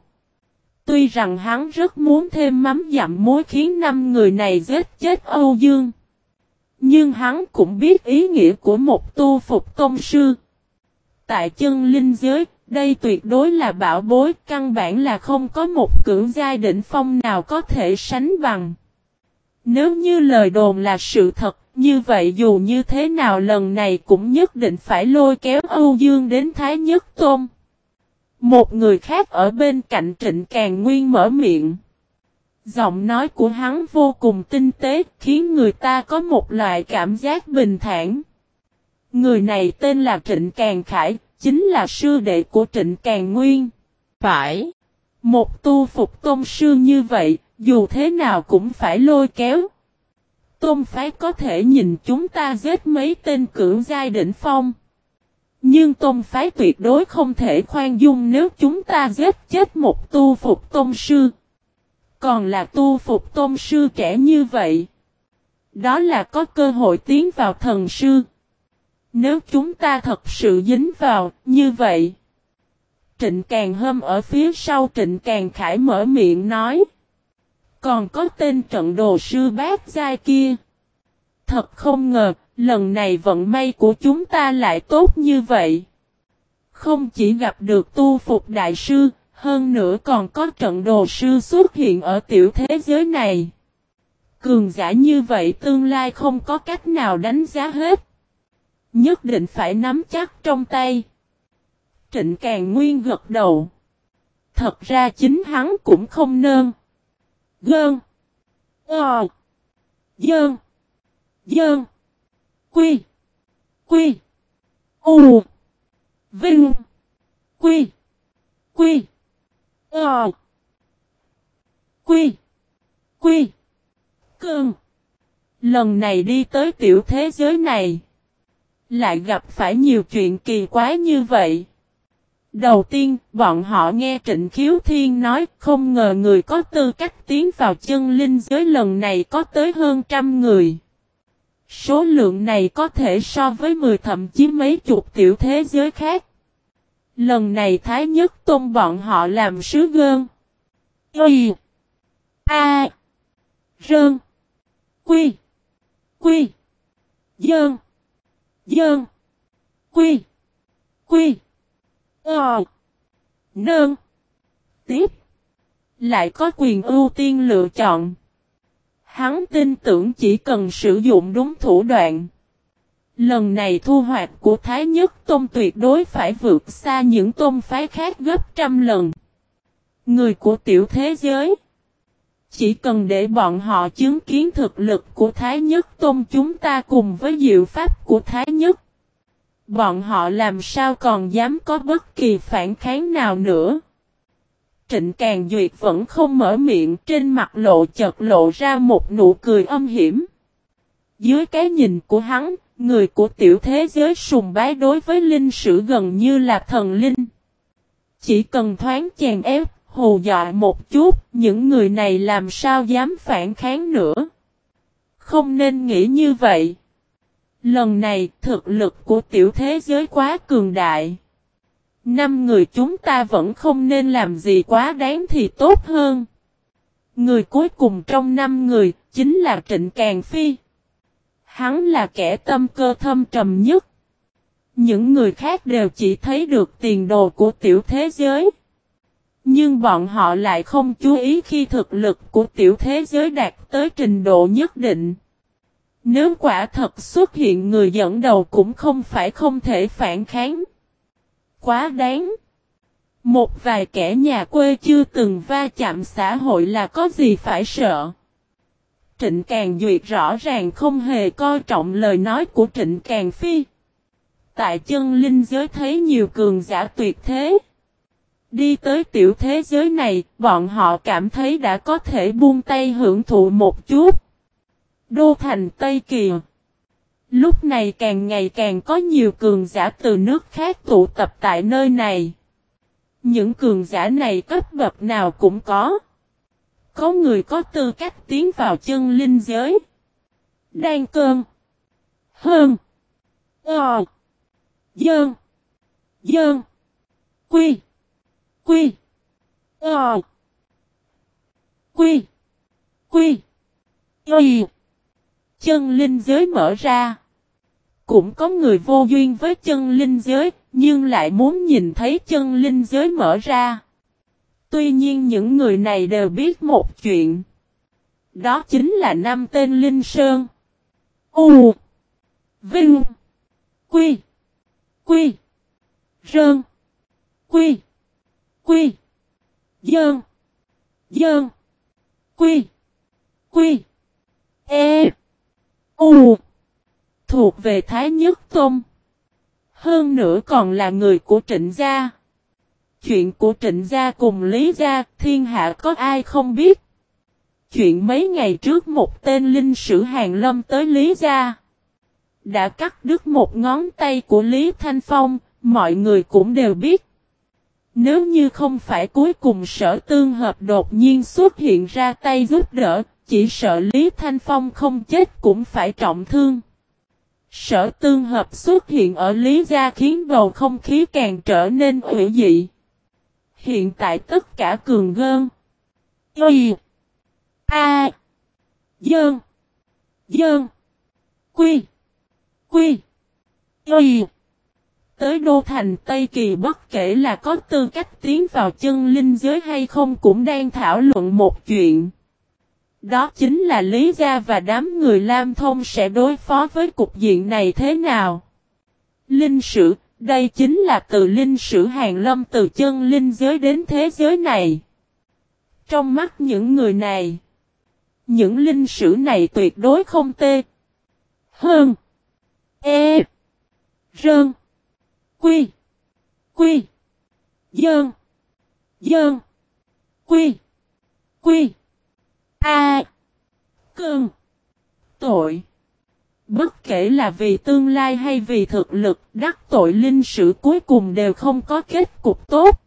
Tuy rằng hắn rất muốn thêm mắm dặm mối khiến năm người này giết chết Âu Dương. Nhưng hắn cũng biết ý nghĩa của một tu phục công sư. Tại chân linh giới, đây tuyệt đối là bảo bối, căn bản là không có một cưỡng giai đỉnh phong nào có thể sánh bằng. Nếu như lời đồn là sự thật, như vậy dù như thế nào lần này cũng nhất định phải lôi kéo Âu Dương đến Thái Nhất Tôn. Một người khác ở bên cạnh Trịnh Càng Nguyên mở miệng. Giọng nói của hắn vô cùng tinh tế, khiến người ta có một loại cảm giác bình thản. Người này tên là Trịnh Càng Khải, chính là sư đệ của Trịnh Càng Nguyên. Phải. Một tu phục tôn sư như vậy, dù thế nào cũng phải lôi kéo. Tôn phái có thể nhìn chúng ta giết mấy tên cưỡng giai đỉnh phong. Nhưng tôn phái tuyệt đối không thể khoan dung nếu chúng ta giết chết một tu phục tôn sư. Còn là tu phục tôn sư trẻ như vậy. Đó là có cơ hội tiến vào thần sư. Nếu chúng ta thật sự dính vào, như vậy. Trịnh Càng Hâm ở phía sau Trịnh Càng Khải mở miệng nói. Còn có tên trận đồ sư bác giai kia. Thật không ngờ, lần này vận may của chúng ta lại tốt như vậy. Không chỉ gặp được tu phục đại sư, hơn nữa còn có trận đồ sư xuất hiện ở tiểu thế giới này. Cường giả như vậy tương lai không có cách nào đánh giá hết. Nhất định phải nắm chắc trong tay. Trịnh Càng Nguyên gật đầu. Thật ra chính hắn cũng không nơn. Gơn. Ờ. Dơn. Dơn. Quy. Quy. U. Vinh. Quy. Quy. Ờ. Quy. Quy. Cơn. Lần này đi tới tiểu thế giới này. Lại gặp phải nhiều chuyện kỳ quái như vậy. Đầu tiên, bọn họ nghe Trịnh Khiếu Thiên nói không ngờ người có tư cách tiến vào chân linh giới lần này có tới hơn trăm người. Số lượng này có thể so với 10 thậm chí mấy chục tiểu thế giới khác. Lần này Thái Nhất Tôn bọn họ làm sứ gơn. Y. A. Rơn. Quy. Quy. Dơn. Dơn. Quy. Quy. Ờ. Nơn. Tiếp. Lại có quyền ưu tiên lựa chọn. Hắn tin tưởng chỉ cần sử dụng đúng thủ đoạn. Lần này thu hoạch của Thái Nhất Tôn tuyệt đối phải vượt xa những tôn phái khác gấp trăm lần. Người của tiểu thế giới. Chỉ cần để bọn họ chứng kiến thực lực của Thái Nhất Tôn chúng ta cùng với diệu pháp của Thái Nhất. Bọn họ làm sao còn dám có bất kỳ phản kháng nào nữa. Trịnh Càng Duyệt vẫn không mở miệng trên mặt lộ chợt lộ ra một nụ cười âm hiểm. Dưới cái nhìn của hắn, người của tiểu thế giới sùng bái đối với linh sử gần như là thần linh. Chỉ cần thoáng chèn ép, hù dọa một chút, những người này làm sao dám phản kháng nữa. Không nên nghĩ như vậy. Lần này thực lực của tiểu thế giới quá cường đại. Năm người chúng ta vẫn không nên làm gì quá đáng thì tốt hơn. Người cuối cùng trong năm người chính là Trịnh Càng Phi. Hắn là kẻ tâm cơ thâm trầm nhất. Những người khác đều chỉ thấy được tiền đồ của tiểu thế giới. Nhưng bọn họ lại không chú ý khi thực lực của tiểu thế giới đạt tới trình độ nhất định. Nếu quả thật xuất hiện người dẫn đầu cũng không phải không thể phản kháng. Quá đáng. Một vài kẻ nhà quê chưa từng va chạm xã hội là có gì phải sợ. Trịnh Càng Duyệt rõ ràng không hề coi trọng lời nói của Trịnh Càng Phi. Tại chân linh giới thấy nhiều cường giả tuyệt thế. Đi tới tiểu thế giới này, bọn họ cảm thấy đã có thể buông tay hưởng thụ một chút. Đô thành Tây Kỳ Lúc này càng ngày càng có nhiều cường giả từ nước khác tụ tập tại nơi này. Những cường giả này cấp bậc nào cũng có. Có người có tư cách tiến vào chân linh giới. Đan cơn. Hơn. Ờ. Dơn. Dơn. Quy. Quy. Ờ. Quy. Quy. Y. Chân linh giới mở ra. Cũng có người vô duyên với chân linh giới, nhưng lại muốn nhìn thấy chân linh giới mở ra. Tuy nhiên những người này đều biết một chuyện. Đó chính là năm tên Linh Sơn. U. Vinh. Quy. Quy. Rơn. Quy. Quy. Dơn. Dơn. Quy. Quy. E. U. Thuộc về Thái Nhất Tôn. Hơn nữa còn là người của trịnh gia. Chuyện của trịnh gia cùng Lý gia, thiên hạ có ai không biết. Chuyện mấy ngày trước một tên linh sử hàng lâm tới Lý gia. Đã cắt đứt một ngón tay của Lý Thanh Phong, mọi người cũng đều biết. Nếu như không phải cuối cùng sở tương hợp đột nhiên xuất hiện ra tay giúp đỡ, chỉ sợ Lý Thanh Phong không chết cũng phải trọng thương. Sở tương hợp xuất hiện ở Lý Gia khiến bầu không khí càng trở nên ủy dị. Hiện tại tất cả cường gơn. Y. A. Dơn. Dơn. Quy. Quy. Y. Tới Đô Thành Tây Kỳ bất kể là có tư cách tiến vào chân linh giới hay không cũng đang thảo luận một chuyện. Đó chính là Lý Gia và đám người Lam Thông sẽ đối phó với cục diện này thế nào. Linh sử, đây chính là từ linh sử hàng lâm từ chân linh giới đến thế giới này. Trong mắt những người này, những linh sử này tuyệt đối không tê. Hơn. E. Rơn. Quy. Quy. Dơn. Dơn. Quy. Quy. A. À. Cơn. Tội. Bất kể là vì tương lai hay vì thực lực, đắc tội linh sử cuối cùng đều không có kết cục tốt.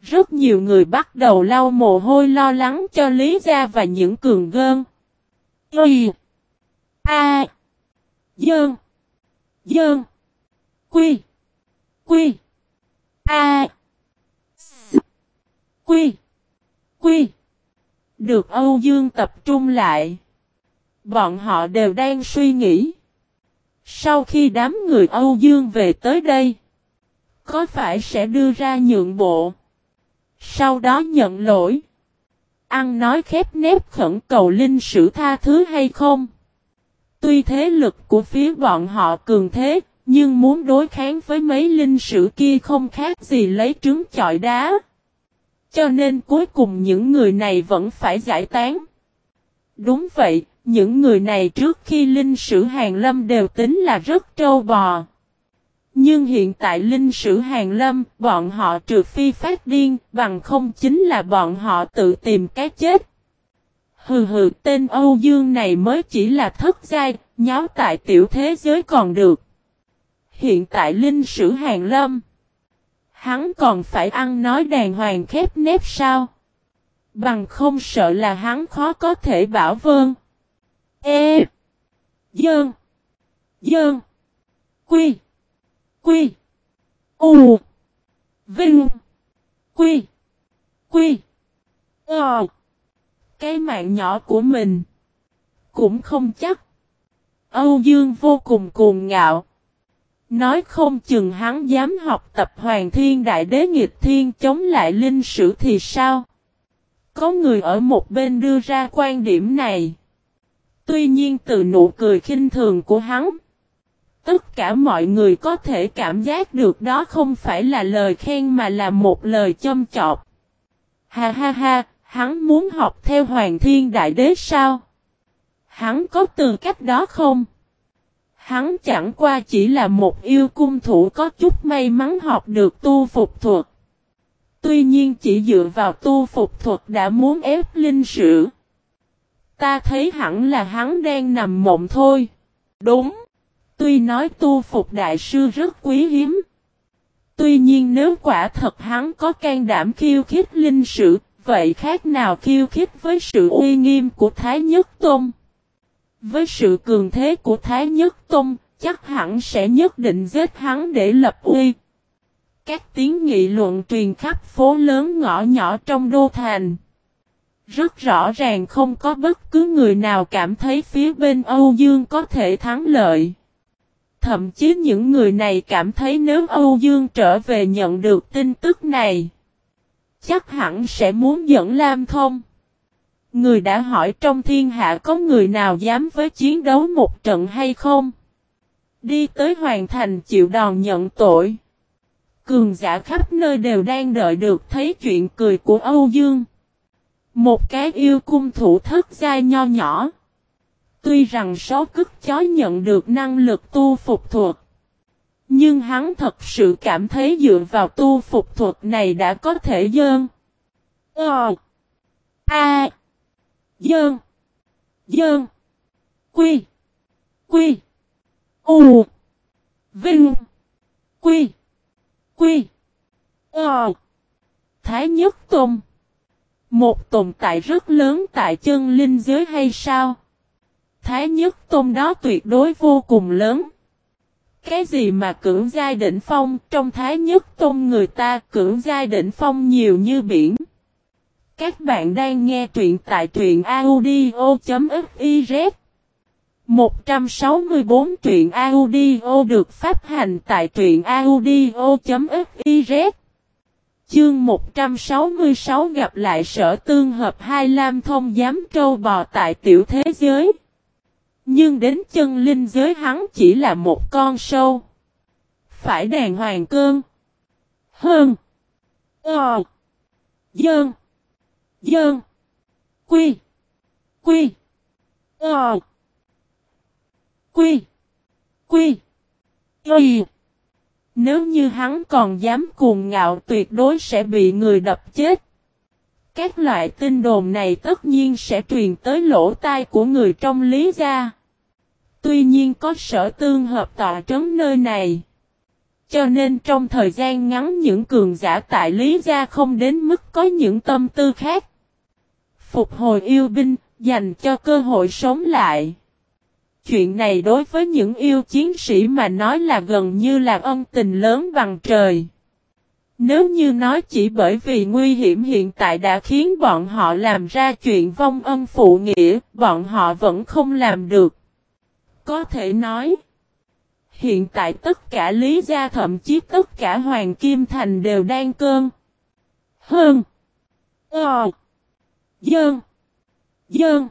Rất nhiều người bắt đầu lau mồ hôi lo lắng cho Lý Gia và những cường gơn. Y. A. Dơn. Dơn. Quy. Quy. A. S. Quy. Quy. Được Âu Dương tập trung lại. Bọn họ đều đang suy nghĩ. Sau khi đám người Âu Dương về tới đây. Có phải sẽ đưa ra nhượng bộ. Sau đó nhận lỗi. Ăn nói khép nép khẩn cầu linh sử tha thứ hay không? Tuy thế lực của phía bọn họ cường thế, nhưng muốn đối kháng với mấy linh sử kia không khác gì lấy trứng chọi đá. Cho nên cuối cùng những người này vẫn phải giải tán. Đúng vậy, những người này trước khi linh sử hàng lâm đều tính là rất trâu bò. Nhưng hiện tại linh sử hàng lâm, bọn họ trừ phi phát điên, bằng không chính là bọn họ tự tìm cái chết. Hừ hừ tên Âu Dương này mới chỉ là thất giai, nháo tại tiểu thế giới còn được. Hiện tại linh sử hàng lâm. Hắn còn phải ăn nói đàng hoàng khép nép sao? Bằng không sợ là hắn khó có thể bảo vương E. Dơn. Dơn. Quy. Quy. U. Vinh. Quy. Quy. Ờ. Cái mạng nhỏ của mình. Cũng không chắc. Âu Dương vô cùng cuồng ngạo. Nói không chừng hắn dám học tập Hoàng Thiên Đại Đế nghịch thiên chống lại linh sử thì sao? Có người ở một bên đưa ra quan điểm này. Tuy nhiên từ nụ cười khinh thường của hắn, tất cả mọi người có thể cảm giác được đó không phải là lời khen mà là một lời châm chọc. Ha ha ha, hắn muốn học theo Hoàng Thiên Đại Đế sao? Hắn có từ cách đó không? Hắn chẳng qua chỉ là một yêu cung thủ có chút may mắn học được tu phục thuật. Tuy nhiên chỉ dựa vào tu phục thuật đã muốn ép linh sử. Ta thấy hẳn là hắn đang nằm mộng thôi. Đúng. Tuy nói tu phục đại sư rất quý hiếm. Tuy nhiên nếu quả thật hắn có can đảm khiêu khích linh sử, vậy khác nào khiêu khích với sự uy nghiêm của Thái Nhất Tôn. Với sự cường thế của Thái Nhất Tôn, chắc hẳn sẽ nhất định giết hắn để lập uy. Các tiếng nghị luận truyền khắp phố lớn ngõ nhỏ trong đô thành. Rất rõ ràng không có bất cứ người nào cảm thấy phía bên Âu Dương có thể thắng lợi. Thậm chí những người này cảm thấy nếu Âu Dương trở về nhận được tin tức này, chắc hẳn sẽ muốn dẫn Lam Thông. Người đã hỏi trong thiên hạ có người nào dám với chiến đấu một trận hay không? Đi tới hoàn thành chịu đòn nhận tội. Cường giả khắp nơi đều đang đợi được thấy chuyện cười của Âu Dương. Một cái yêu cung thủ thất dai nho nhỏ. Tuy rằng số cức chó nhận được năng lực tu phục thuật. Nhưng hắn thật sự cảm thấy dựa vào tu phục thuật này đã có thể dơn. Ờ. A. Dơn. Dơn. Quy. Quy. U. Vinh. Quy. Quy. Ờ. Thái Nhất Tùng. Một tồn tại rất lớn tại chân linh giới hay sao? Thái Nhất Tôn đó tuyệt đối vô cùng lớn. Cái gì mà cưỡng giai đỉnh phong trong Thái Nhất Tôn người ta cưỡng giai đỉnh phong nhiều như biển. Các bạn đang nghe truyện tại truyện audio.fiz 164 truyện audio được phát hành tại truyện audio.fiz Chương 166 gặp lại sở tương hợp hai lam thông giám trâu bò tại tiểu thế giới. Nhưng đến chân linh giới hắn chỉ là một con sâu. Phải đàng hoàng cơn. Hơn. Ờ. Dơn. Dơn. Quy. Quy. Ờ. Quy. Quy. Y. Nếu như hắn còn dám cuồng ngạo tuyệt đối sẽ bị người đập chết. Các loại tin đồn này tất nhiên sẽ truyền tới lỗ tai của người trong lý gia. Tuy nhiên có sở tương hợp tọa trấn nơi này. Cho nên trong thời gian ngắn những cường giả tại Lý Gia không đến mức có những tâm tư khác. Phục hồi yêu binh, dành cho cơ hội sống lại. Chuyện này đối với những yêu chiến sĩ mà nói là gần như là ân tình lớn bằng trời. Nếu như nói chỉ bởi vì nguy hiểm hiện tại đã khiến bọn họ làm ra chuyện vong ân phụ nghĩa, bọn họ vẫn không làm được. Có thể nói, hiện tại tất cả Lý Gia thậm chí tất cả Hoàng Kim Thành đều đang cơn. Hơn. Ờ. Dơn. Dơn.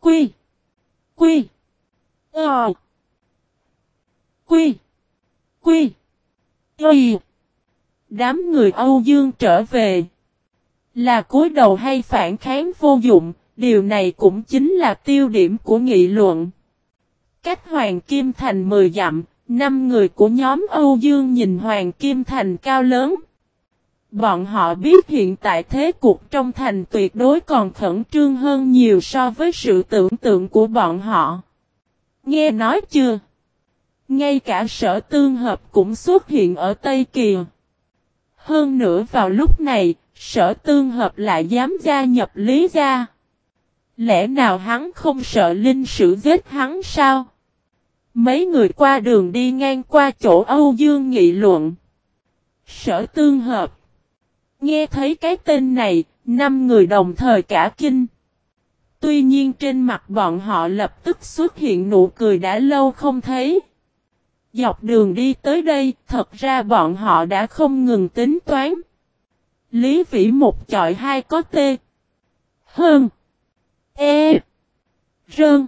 Quy. Quy. Ờ. Quy. Quy. Quy. Đám người Âu Dương trở về. Là cúi đầu hay phản kháng vô dụng, điều này cũng chính là tiêu điểm của nghị luận. Cách Hoàng Kim Thành 10 dặm, năm người của nhóm Âu Dương nhìn Hoàng Kim Thành cao lớn. Bọn họ biết hiện tại thế cuộc trong thành tuyệt đối còn khẩn trương hơn nhiều so với sự tưởng tượng của bọn họ. Nghe nói chưa? Ngay cả sở tương hợp cũng xuất hiện ở Tây Kiều. Hơn nữa vào lúc này, sở tương hợp lại dám gia nhập Lý Gia. Lẽ nào hắn không sợ linh sử giết hắn sao? Mấy người qua đường đi ngang qua chỗ Âu Dương nghị luận. Sở tương hợp. Nghe thấy cái tên này, năm người đồng thời cả kinh. Tuy nhiên trên mặt bọn họ lập tức xuất hiện nụ cười đã lâu không thấy. Dọc đường đi tới đây, thật ra bọn họ đã không ngừng tính toán. Lý vĩ một chọi hai có tê. Hơn. E. Rơn.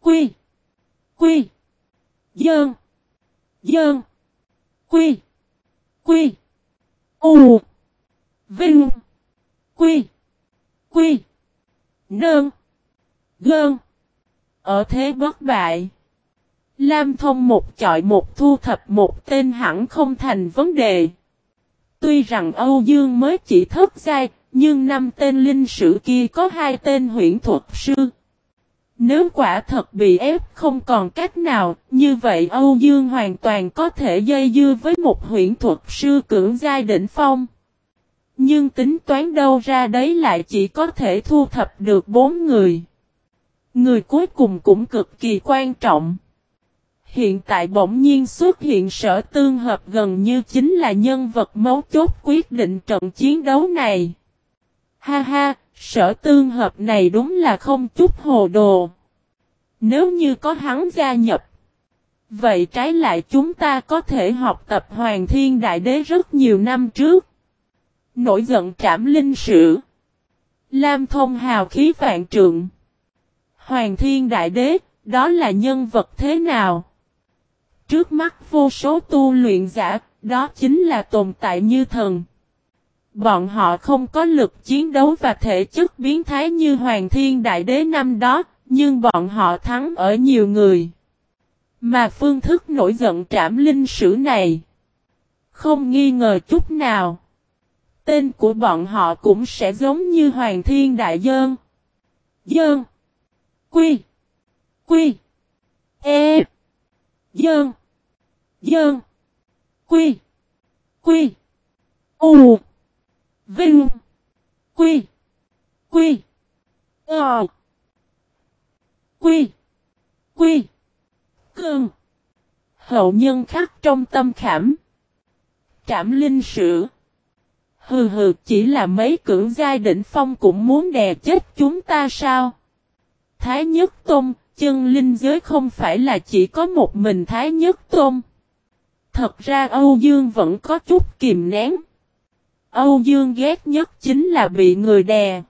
Quy. Quy. Dơn. Dơn. Quy. Quy. U. Vinh. Quy. Quy. Nơn. Gơn. Ở thế bất bại. Lam thông một chọi một thu thập một tên hẳn không thành vấn đề. Tuy rằng Âu Dương mới chỉ thất giai, nhưng năm tên linh sử kia có hai tên huyển thuật sư. Nếu quả thật bị ép không còn cách nào, như vậy Âu Dương hoàn toàn có thể dây dưa với một huyện thuật sư cưỡng giai đỉnh phong. Nhưng tính toán đâu ra đấy lại chỉ có thể thu thập được bốn người. Người cuối cùng cũng cực kỳ quan trọng. Hiện tại bỗng nhiên xuất hiện sở tương hợp gần như chính là nhân vật mấu chốt quyết định trận chiến đấu này. Ha ha, sở tương hợp này đúng là không chút hồ đồ. Nếu như có hắn gia nhập. Vậy trái lại chúng ta có thể học tập Hoàng Thiên Đại Đế rất nhiều năm trước. Nổi giận trảm linh sử. Lam thông hào khí vạn trượng. Hoàng Thiên Đại Đế, đó là nhân vật thế nào? Trước mắt vô số tu luyện giả, đó chính là tồn tại như thần. Bọn họ không có lực chiến đấu và thể chất biến thái như Hoàng Thiên Đại Đế năm đó, nhưng bọn họ thắng ở nhiều người. Mà phương thức nổi giận trảm linh sử này, không nghi ngờ chút nào. Tên của bọn họ cũng sẽ giống như Hoàng Thiên Đại Dơn. Dơn. Quy. Quy. E. Dơn. Dơn. Quy. Quy. U. Vinh. Quy. Quy. Ờ. Quy. Quy. Cơn. Hậu nhân khắc trong tâm khảm. Trảm linh sử. Hừ hừ chỉ là mấy cưỡng giai đỉnh phong cũng muốn đè chết chúng ta sao? Thái Nhất Tôn, chân linh giới không phải là chỉ có một mình Thái Nhất Tôn. Thật ra Âu Dương vẫn có chút kìm nén. Âu Dương ghét nhất chính là bị người đè.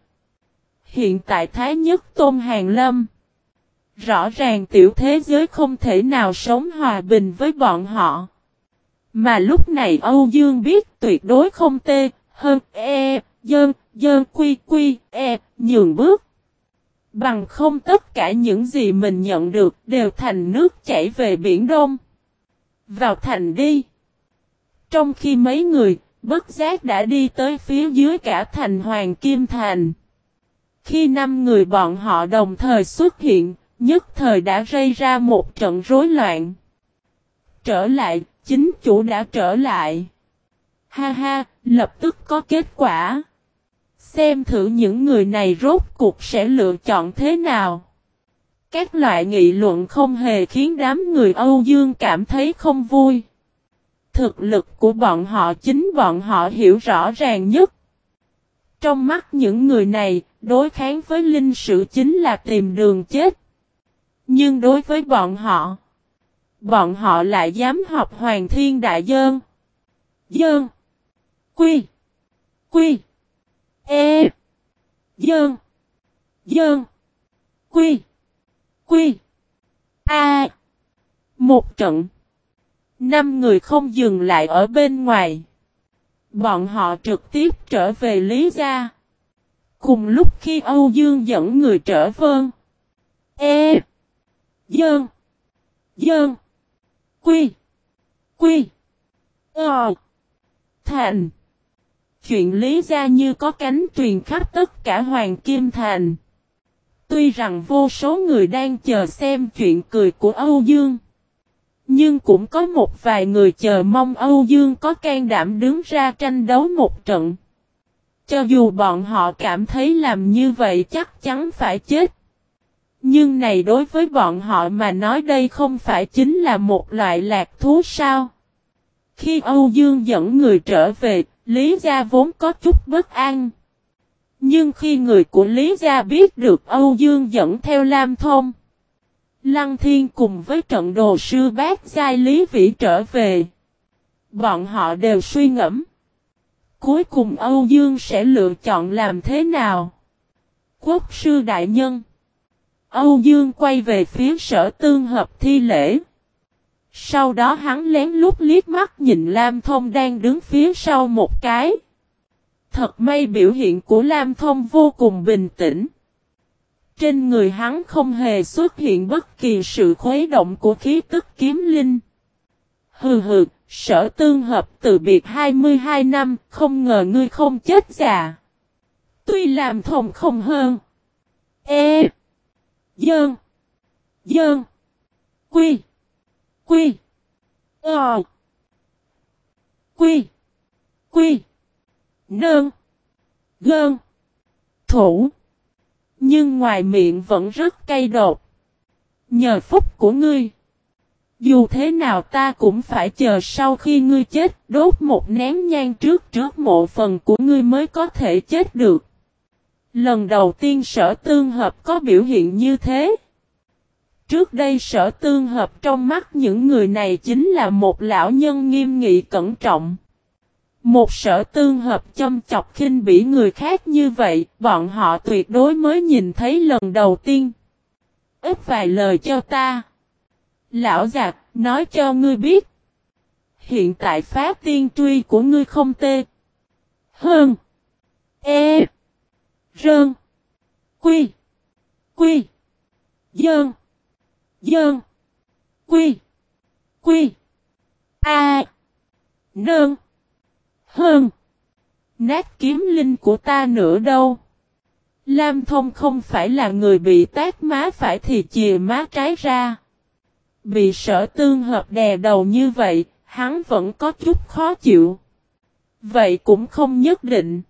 Hiện tại Thái Nhất Tôn Hàng Lâm. Rõ ràng tiểu thế giới không thể nào sống hòa bình với bọn họ. Mà lúc này Âu Dương biết tuyệt đối không tê, hơn e, dơn, dơn quy quy, e, nhường bước. Bằng không tất cả những gì mình nhận được đều thành nước chảy về Biển Đông. Vào thành đi. Trong khi mấy người, bất giác đã đi tới phía dưới cả thành Hoàng Kim Thành. Khi năm người bọn họ đồng thời xuất hiện, nhất thời đã gây ra một trận rối loạn. Trở lại, chính chủ đã trở lại. Ha ha, lập tức có kết quả. Xem thử những người này rốt cuộc sẽ lựa chọn thế nào. Các loại nghị luận không hề khiến đám người Âu Dương cảm thấy không vui. Thực lực của bọn họ chính bọn họ hiểu rõ ràng nhất. Trong mắt những người này, đối kháng với linh sự chính là tìm đường chết. Nhưng đối với bọn họ, bọn họ lại dám học Hoàng Thiên Đại Dơn. Dơn. Quy. Quy. E. Dơn. Dơn. Quy. Quy. A. Một trận. Năm người không dừng lại ở bên ngoài. Bọn họ trực tiếp trở về Lý Gia. Cùng lúc khi Âu Dương dẫn người trở vơn. E. Dơn. Dơn. Quy. Quy. Ờ. Thành. Chuyện Lý Gia như có cánh truyền khắp tất cả Hoàng Kim Thành. Tuy rằng vô số người đang chờ xem chuyện cười của Âu Dương. Nhưng cũng có một vài người chờ mong Âu Dương có can đảm đứng ra tranh đấu một trận. Cho dù bọn họ cảm thấy làm như vậy chắc chắn phải chết. Nhưng này đối với bọn họ mà nói đây không phải chính là một loại lạc thú sao. Khi Âu Dương dẫn người trở về, Lý Gia vốn có chút bất an. Nhưng khi người của Lý Gia biết được Âu Dương dẫn theo Lam Thông, Lăng Thiên cùng với trận đồ sư bác giai Lý Vĩ trở về, bọn họ đều suy ngẫm. Cuối cùng Âu Dương sẽ lựa chọn làm thế nào? Quốc sư đại nhân Âu Dương quay về phía sở tương hợp thi lễ. Sau đó hắn lén lút liếc mắt nhìn Lam Thông đang đứng phía sau một cái. Thật may biểu hiện của Lam Thông vô cùng bình tĩnh. Trên người hắn không hề xuất hiện bất kỳ sự khuấy động của khí tức kiếm linh. Hừ hừ, sở tương hợp từ biệt 22 năm, không ngờ ngươi không chết già. Tuy làm thông không hơn. E. Dơn. Dơn. Quy. Quy. Ờ. Quy. Quy. Nơn. Gơn. Thủ. Nhưng ngoài miệng vẫn rất cay đột. Nhờ phúc của ngươi. Dù thế nào ta cũng phải chờ sau khi ngươi chết, đốt một nén nhang trước trước mộ phần của ngươi mới có thể chết được. Lần đầu tiên sở tương hợp có biểu hiện như thế. Trước đây sở tương hợp trong mắt những người này chính là một lão nhân nghiêm nghị cẩn trọng. Một sở tương hợp châm chọc khinh bỉ người khác như vậy, bọn họ tuyệt đối mới nhìn thấy lần đầu tiên. Ít vài lời cho ta. Lão giặc, nói cho ngươi biết. Hiện tại phá tiên truy của ngươi không tê. Hơn. E. Rơn. Quy. Quy. Dơn. Dơn. Quy. Quy. A. Nơn. Hơn. Nát kiếm linh của ta nữa đâu. Lam Thông không phải là người bị tát má phải thì chìa má trái ra. Bị sở tương hợp đè đầu như vậy, hắn vẫn có chút khó chịu. Vậy cũng không nhất định.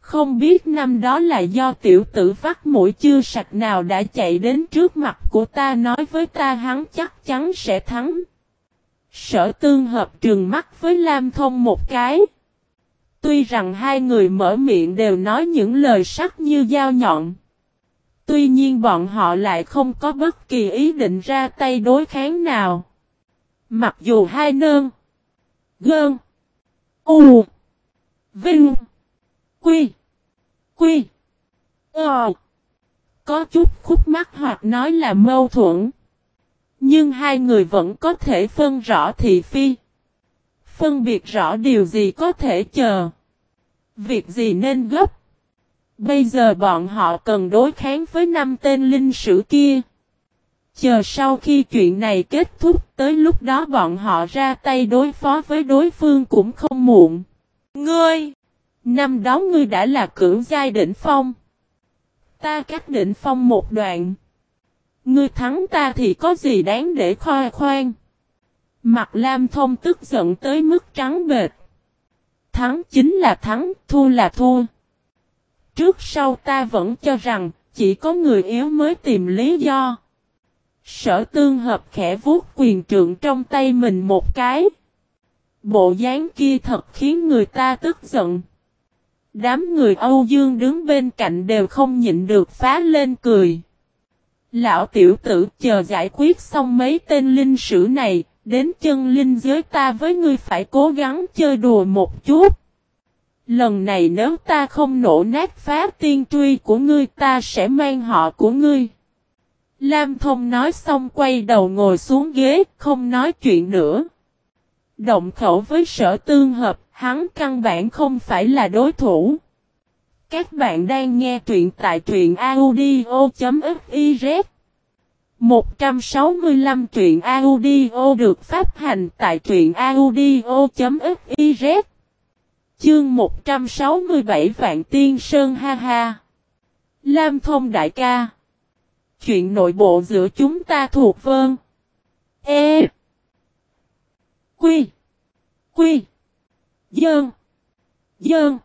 Không biết năm đó là do tiểu tử vắt mũi chưa sạch nào đã chạy đến trước mặt của ta nói với ta hắn chắc chắn sẽ thắng. Sở tương hợp trừng mắt với Lam Thông một cái. Tuy rằng hai người mở miệng đều nói những lời sắc như dao nhọn. Tuy nhiên bọn họ lại không có bất kỳ ý định ra tay đối kháng nào. Mặc dù hai nơn, gơn, u, vinh, quy, quy, ờ, có chút khúc mắc hoặc nói là mâu thuẫn. Nhưng hai người vẫn có thể phân rõ thị phi. Phân biệt rõ điều gì có thể chờ. Việc gì nên gấp. Bây giờ bọn họ cần đối kháng với năm tên linh sử kia. Chờ sau khi chuyện này kết thúc, tới lúc đó bọn họ ra tay đối phó với đối phương cũng không muộn. Ngươi! Năm đó ngươi đã là cửu giai đỉnh phong. Ta cắt đỉnh phong một đoạn. Ngươi thắng ta thì có gì đáng để khoe khoan. Mặt Lam Thông tức giận tới mức trắng bệt. Thắng chính là thắng, thua là thua. Trước sau ta vẫn cho rằng, chỉ có người yếu mới tìm lý do. Sở tương hợp khẽ vuốt quyền trượng trong tay mình một cái. Bộ dáng kia thật khiến người ta tức giận. Đám người Âu Dương đứng bên cạnh đều không nhịn được phá lên cười. Lão tiểu tử chờ giải quyết xong mấy tên linh sử này, đến chân linh giới ta với ngươi phải cố gắng chơi đùa một chút. Lần này nếu ta không nổ nát phá tiên truy của ngươi ta sẽ mang họ của ngươi. Lam Thông nói xong quay đầu ngồi xuống ghế, không nói chuyện nữa. Động khẩu với sở tương hợp, hắn căn bản không phải là đối thủ. Các bạn đang nghe truyện tại truyện audio.fiz 165 truyện audio được phát hành tại truyện audio.fiz Chương 167 Vạn Tiên Sơn ha ha. Lam Thông Đại ca. Chuyện nội bộ giữa chúng ta thuộc vơn E. Quy. Quy. Dơn. Dơn.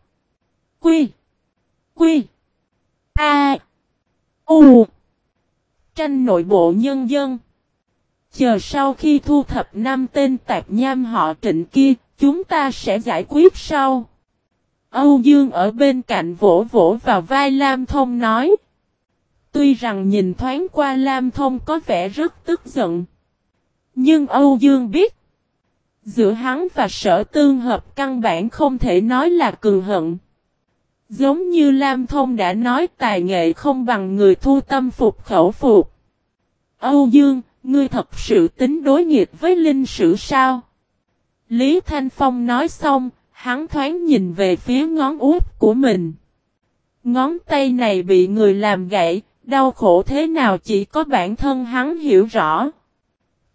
Quy. Quy A U Tranh nội bộ nhân dân Chờ sau khi thu thập năm tên tạp nham họ trịnh kia, chúng ta sẽ giải quyết sau. Âu Dương ở bên cạnh vỗ vỗ vào vai Lam Thông nói. Tuy rằng nhìn thoáng qua Lam Thông có vẻ rất tức giận. Nhưng Âu Dương biết. Giữa hắn và sở tương hợp căn bản không thể nói là cường hận. Giống như Lam Thông đã nói tài nghệ không bằng người thu tâm phục khẩu phục. Âu Dương, ngươi thật sự tính đối nghịch với linh sử sao? Lý Thanh Phong nói xong, hắn thoáng nhìn về phía ngón út của mình. Ngón tay này bị người làm gãy, đau khổ thế nào chỉ có bản thân hắn hiểu rõ.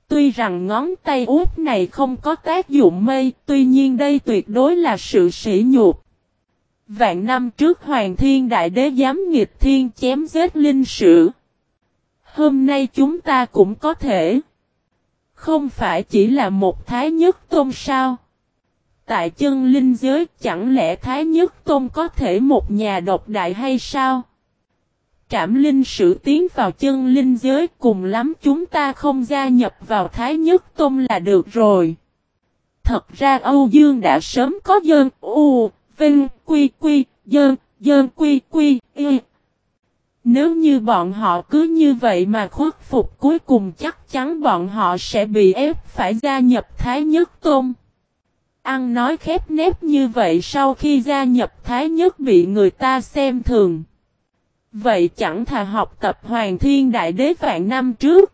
Tuy rằng ngón tay út này không có tác dụng mây, tuy nhiên đây tuyệt đối là sự sỉ nhục. Vạn năm trước Hoàng Thiên Đại Đế dám nghịch thiên chém giết linh sử. Hôm nay chúng ta cũng có thể. Không phải chỉ là một thái nhất tôn sao. Tại chân linh giới chẳng lẽ thái nhất tôn có thể một nhà độc đại hay sao? Trảm linh sử tiến vào chân linh giới cùng lắm chúng ta không gia nhập vào thái nhất tôn là được rồi. Thật ra Âu Dương đã sớm có dơn u, vinh, quy quy, dơn, dơn quy quy, y, nếu như bọn họ cứ như vậy mà khuất phục cuối cùng chắc chắn bọn họ sẽ bị ép phải gia nhập Thái Nhất Tôn. Ăn nói khép nép như vậy sau khi gia nhập Thái Nhất bị người ta xem thường. Vậy chẳng thà học tập Hoàng Thiên Đại Đế vạn năm trước.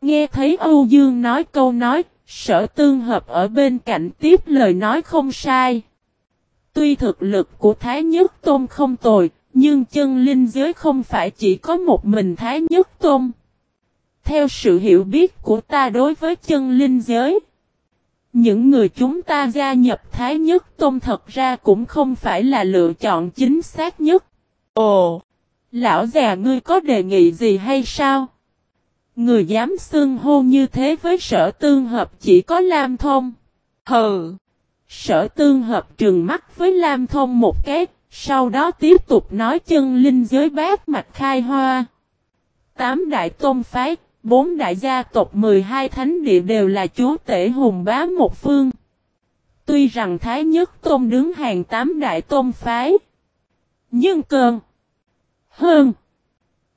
Nghe thấy Âu Dương nói câu nói, sở tương hợp ở bên cạnh tiếp lời nói không sai. Tuy thực lực của Thái Nhất Tôn không tồi, nhưng chân linh giới không phải chỉ có một mình Thái Nhất Tôn. Theo sự hiểu biết của ta đối với chân linh giới, những người chúng ta gia nhập Thái Nhất Tôn thật ra cũng không phải là lựa chọn chính xác nhất. Ồ! Lão già ngươi có đề nghị gì hay sao? Người dám xưng hô như thế với sở tương hợp chỉ có Lam Thông. Hừ! Sở tương hợp trừng mắt với Lam Thông một cái, sau đó tiếp tục nói chân linh giới bát mạch khai hoa. Tám đại tôn phái, bốn đại gia tộc 12 thánh địa đều là chúa tể hùng bá một phương. Tuy rằng Thái Nhất Tôn đứng hàng tám đại tôn phái. Nhưng cơn. Hơn.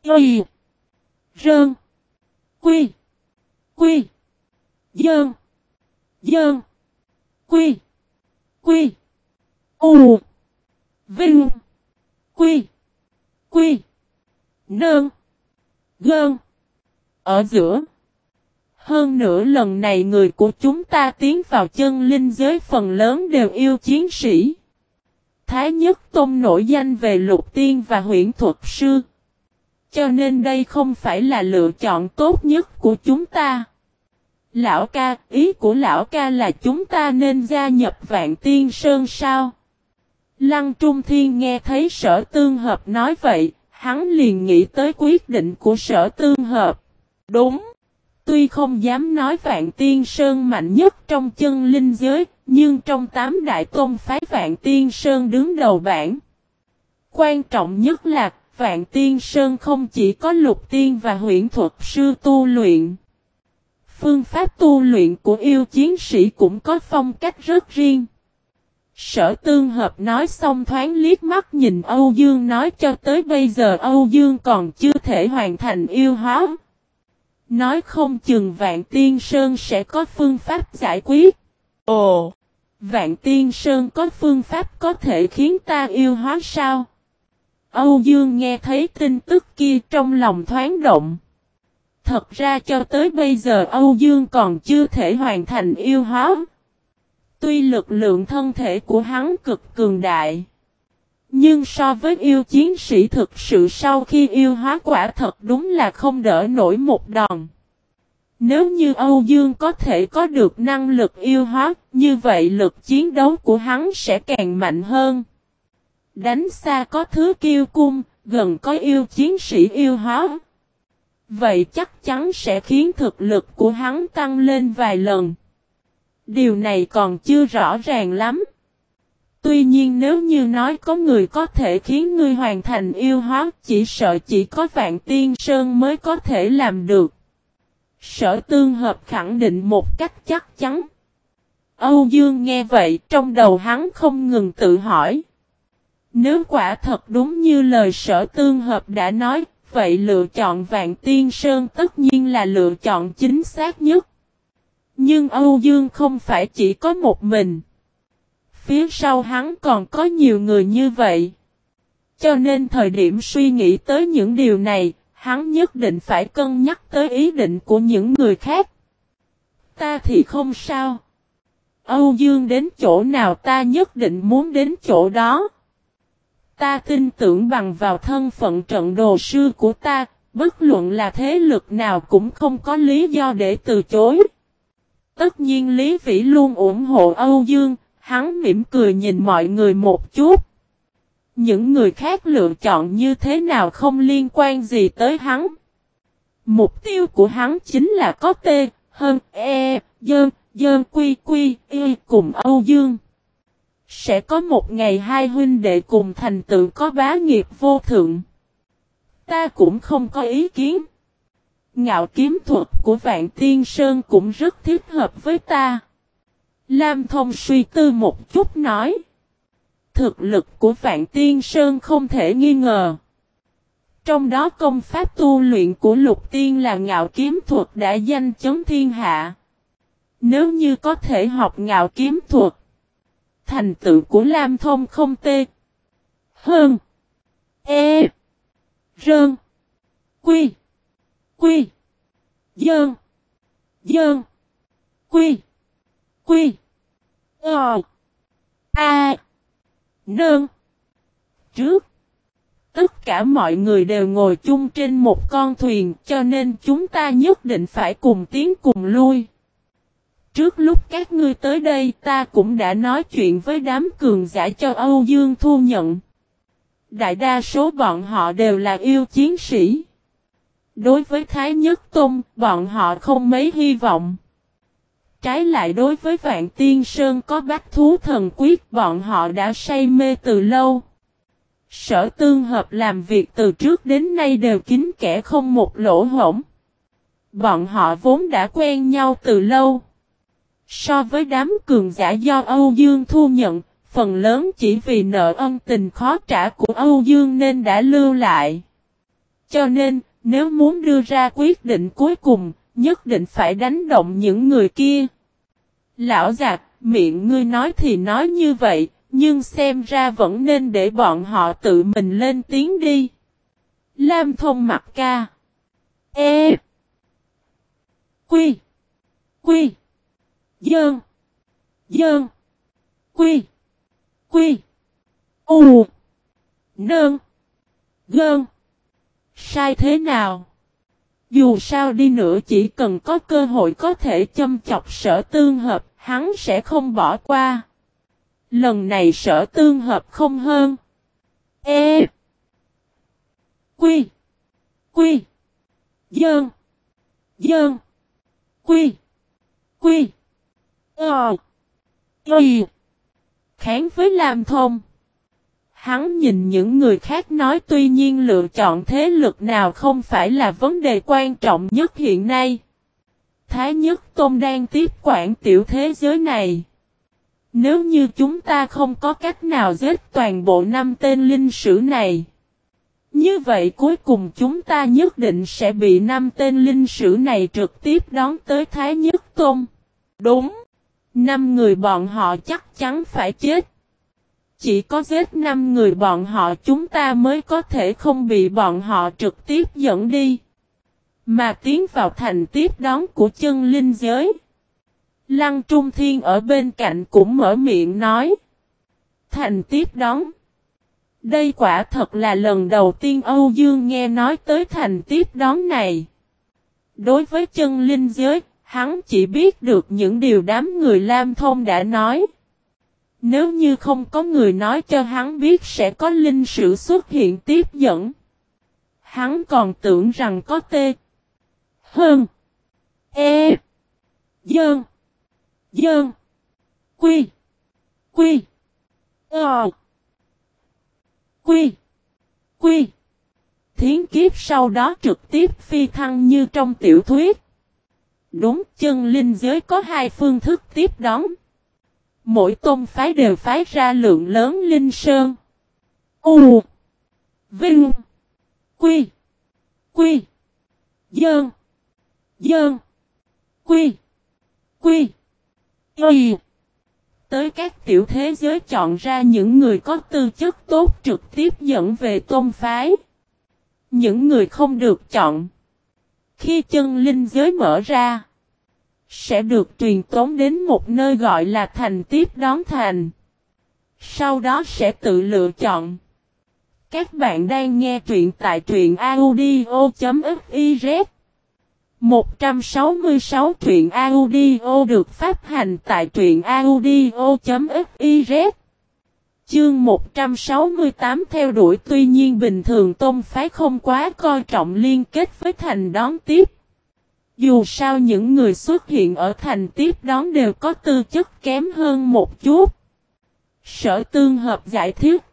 Y. Rơn. Quy. Quy. Dơn. Dơn. Quy. Quy. U. Vinh. Quy. Quy. Nơn. Gơn. Ở giữa. Hơn nữa lần này người của chúng ta tiến vào chân linh giới phần lớn đều yêu chiến sĩ. Thái nhất tôn nổi danh về lục tiên và huyện thuật sư. Cho nên đây không phải là lựa chọn tốt nhất của chúng ta. Lão ca, ý của lão ca là chúng ta nên gia nhập vạn tiên sơn sao? Lăng Trung Thiên nghe thấy sở tương hợp nói vậy, hắn liền nghĩ tới quyết định của sở tương hợp. Đúng! Tuy không dám nói Vạn Tiên Sơn mạnh nhất trong chân linh giới, nhưng trong tám đại tôn phái Vạn Tiên Sơn đứng đầu bảng. Quan trọng nhất là, Vạn Tiên Sơn không chỉ có lục tiên và huyện thuật sư tu luyện. Phương pháp tu luyện của yêu chiến sĩ cũng có phong cách rất riêng. Sở tương hợp nói xong thoáng liếc mắt nhìn Âu Dương nói cho tới bây giờ Âu Dương còn chưa thể hoàn thành yêu hóa. Nói không chừng Vạn Tiên Sơn sẽ có phương pháp giải quyết. Ồ! Vạn Tiên Sơn có phương pháp có thể khiến ta yêu hóa sao? Âu Dương nghe thấy tin tức kia trong lòng thoáng động. Thật ra cho tới bây giờ Âu Dương còn chưa thể hoàn thành yêu hóa. Tuy lực lượng thân thể của hắn cực cường đại. Nhưng so với yêu chiến sĩ thực sự sau khi yêu hóa quả thật đúng là không đỡ nổi một đòn. Nếu như Âu Dương có thể có được năng lực yêu hóa, như vậy lực chiến đấu của hắn sẽ càng mạnh hơn. Đánh xa có thứ kiêu cung, gần có yêu chiến sĩ yêu hóa. Vậy chắc chắn sẽ khiến thực lực của hắn tăng lên vài lần. Điều này còn chưa rõ ràng lắm. Tuy nhiên nếu như nói có người có thể khiến ngươi hoàn thành yêu hóa, chỉ sợ chỉ có Vạn Tiên Sơn mới có thể làm được. Sở tương hợp khẳng định một cách chắc chắn. Âu Dương nghe vậy trong đầu hắn không ngừng tự hỏi. Nếu quả thật đúng như lời sở tương hợp đã nói, vậy lựa chọn Vạn Tiên Sơn tất nhiên là lựa chọn chính xác nhất. Nhưng Âu Dương không phải chỉ có một mình. Phía sau hắn còn có nhiều người như vậy. Cho nên thời điểm suy nghĩ tới những điều này, hắn nhất định phải cân nhắc tới ý định của những người khác. Ta thì không sao. Âu Dương đến chỗ nào ta nhất định muốn đến chỗ đó. Ta tin tưởng bằng vào thân phận trận đồ sư của ta, bất luận là thế lực nào cũng không có lý do để từ chối. Tất nhiên Lý Vĩ luôn ủng hộ Âu Dương, hắn mỉm cười nhìn mọi người một chút. Những người khác lựa chọn như thế nào không liên quan gì tới hắn. Mục tiêu của hắn chính là có T, hơn E, Dơn, Dơn Quy Quy, Y e cùng Âu Dương. Sẽ có một ngày hai huynh đệ cùng thành tựu có bá nghiệp vô thượng. Ta cũng không có ý kiến. Ngạo kiếm thuật của Vạn Tiên Sơn cũng rất thích hợp với ta. Lam Thông suy tư một chút nói. Thực lực của Vạn Tiên Sơn không thể nghi ngờ. Trong đó công pháp tu luyện của lục tiên là ngạo kiếm thuật đã danh chấn thiên hạ. Nếu như có thể học ngạo kiếm thuật, thành tựu của Lam Thông không tê. Hơn. E. Rơn. Quy. Quy. Dơn. Dơn. Quy. Quy. Ờ. A. Nơn. Trước. Tất cả mọi người đều ngồi chung trên một con thuyền, cho nên chúng ta nhất định phải cùng tiến cùng lui. Trước lúc các ngươi tới đây ta cũng đã nói chuyện với đám cường giả cho Âu Dương thu nhận. Đại đa số bọn họ đều là yêu chiến sĩ. Đối với Thái Nhất Tôn, bọn họ không mấy hy vọng. Trái lại đối với Vạn Tiên Sơn có bách thú thần quyết bọn họ đã say mê từ lâu. Sở tương hợp làm việc từ trước đến nay đều kín kẻ không một lỗ hổng. Bọn họ vốn đã quen nhau từ lâu. So với đám cường giả do Âu Dương thu nhận, phần lớn chỉ vì nợ ân tình khó trả của Âu Dương nên đã lưu lại. Cho nên, nếu muốn đưa ra quyết định cuối cùng, nhất định phải đánh động những người kia. Lão giặc, miệng ngươi nói thì nói như vậy, nhưng xem ra vẫn nên để bọn họ tự mình lên tiếng đi. Lam thông mặt ca. E. Quy. Quy. Dơn. Dơn. Quy. Quy. U. Nơn. Gơn. Sai thế nào? Dù sao đi nữa chỉ cần có cơ hội có thể châm chọc sở tương hợp, hắn sẽ không bỏ qua. Lần này sở tương hợp không hơn. E. Quy. Quy. Dơn. Dơn. Quy. Quy. Ờ. Ý. Kháng với Lam Thông. Hắn nhìn những người khác nói tuy nhiên lựa chọn thế lực nào không phải là vấn đề quan trọng nhất hiện nay. Thái Nhất Tôn đang tiếp quản tiểu thế giới này. Nếu như chúng ta không có cách nào giết toàn bộ năm tên linh sử này. Như vậy cuối cùng chúng ta nhất định sẽ bị năm tên linh sử này trực tiếp đón tới Thái Nhất Tôn. Đúng. Năm người bọn họ chắc chắn phải chết. Chỉ có giết năm người bọn họ chúng ta mới có thể không bị bọn họ trực tiếp dẫn đi. Mà tiến vào thành tiếp đón của chân linh giới. Lăng Trung Thiên ở bên cạnh cũng mở miệng nói. Thành tiếp đón. Đây quả thật là lần đầu tiên Âu Dương nghe nói tới thành tiếp đón này. Đối với chân linh giới, hắn chỉ biết được những điều đám người Lam Thông đã nói. Nếu như không có người nói cho hắn biết sẽ có linh sự xuất hiện tiếp dẫn. Hắn còn tưởng rằng có tê. Hơn. E. Dơn. Dơn. Quy. Quy. Ờ. Quy. Quy. Thiến kiếp sau đó trực tiếp phi thăng như trong tiểu thuyết. Đúng, chân linh giới có hai phương thức tiếp đón. Mỗi tôn phái đều phái ra lượng lớn linh sơn. U. Vinh. Quy. Quy. Dơn. Dơn. Quy. Quy. Y. Tới các tiểu thế giới chọn ra những người có tư chất tốt trực tiếp dẫn về tôn phái. Những người không được chọn. Khi chân linh giới mở ra, sẽ được truyền tống đến một nơi gọi là thành tiếp đón thành. Sau đó sẽ tự lựa chọn. Các bạn đang nghe truyện tại truyện audio.fiz 166 truyện audio được phát hành tại truyện audio.fiz Chương 168 theo đuổi tuy nhiên bình thường tôn phái không quá coi trọng liên kết với thành đón tiếp. Dù sao những người xuất hiện ở thành tiếp đón đều có tư chất kém hơn một chút. Sở tương hợp giải thích.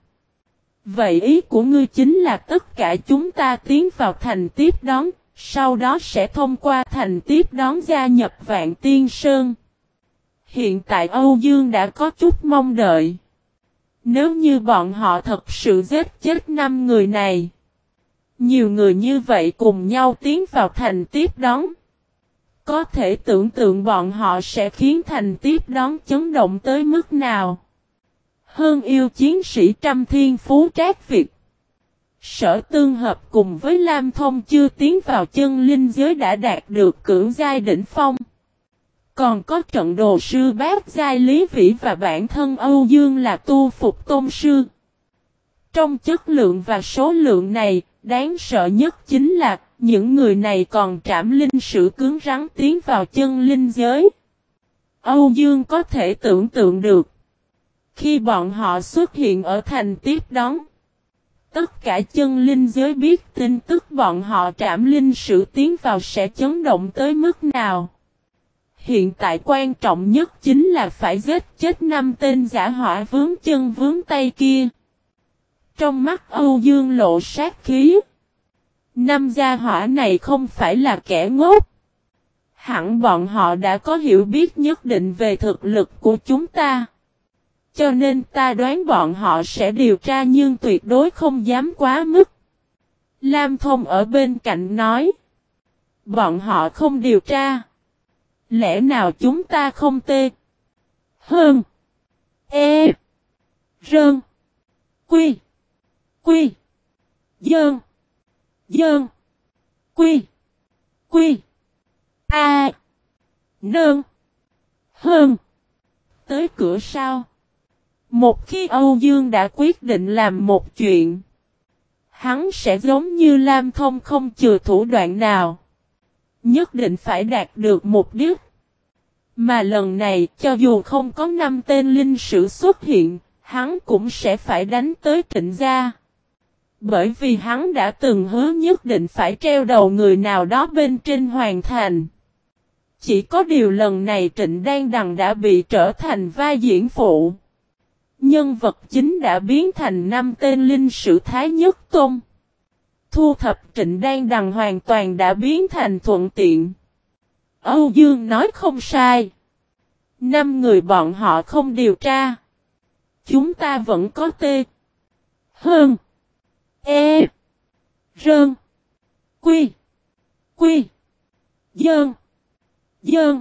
Vậy ý của ngươi chính là tất cả chúng ta tiến vào thành tiếp đón, sau đó sẽ thông qua thành tiếp đón gia nhập Vạn Tiên Sơn. Hiện tại Âu Dương đã có chút mong đợi. Nếu như bọn họ thật sự giết chết năm người này. Nhiều người như vậy cùng nhau tiến vào thành tiếp đón. Có thể tưởng tượng bọn họ sẽ khiến thành tiếp đón chấn động tới mức nào. Hơn yêu chiến sĩ trăm thiên phú trác Việt. Sở tương hợp cùng với Lam Thông chưa tiến vào chân linh giới đã đạt được cưỡng giai đỉnh phong. Còn có trận đồ sư bác giai lý vĩ và bản thân Âu Dương là tu phục tôn sư. Trong chất lượng và số lượng này, đáng sợ nhất chính là những người này còn trảm linh sử cứng rắn tiến vào chân linh giới. Âu Dương có thể tưởng tượng được. Khi bọn họ xuất hiện ở thành tiếp đón. Tất cả chân linh giới biết tin tức bọn họ trảm linh sử tiến vào sẽ chấn động tới mức nào. Hiện tại quan trọng nhất chính là phải giết chết năm tên giả hỏa vướng chân vướng tay kia. Trong mắt Âu Dương lộ sát khí. Năm gia hỏa này không phải là kẻ ngốc. Hẳn bọn họ đã có hiểu biết nhất định về thực lực của chúng ta. Cho nên ta đoán bọn họ sẽ điều tra nhưng tuyệt đối không dám quá mức. Lam Thông ở bên cạnh nói. Bọn họ không điều tra. Lẽ nào chúng ta không tê? Hơn. E. Rơn. Quy. Quy. Dơn. Dơn. Quy. Quy. A. Nơn. Hơn. Tới cửa sau. Một khi Âu Dương đã quyết định làm một chuyện. Hắn sẽ giống như Lam Thông không chừa thủ đoạn nào. Nhất định phải đạt được mục đích. Mà lần này cho dù không có năm tên linh sử xuất hiện, hắn cũng sẽ phải đánh tới trịnh gia. Bởi vì hắn đã từng hứa nhất định phải treo đầu người nào đó bên trên hoàn thành. Chỉ có điều lần này Trịnh Đan Đằng đã bị trở thành vai diễn phụ. Nhân vật chính đã biến thành năm tên linh sử Thái Nhất Tôn. Thu thập Trịnh Đan Đằng hoàn toàn đã biến thành thuận tiện. Âu Dương nói không sai. Năm người bọn họ không điều tra. Chúng ta vẫn có tê. Hơn. E. Rơn. Quy. Quy. Dơn. Dơn.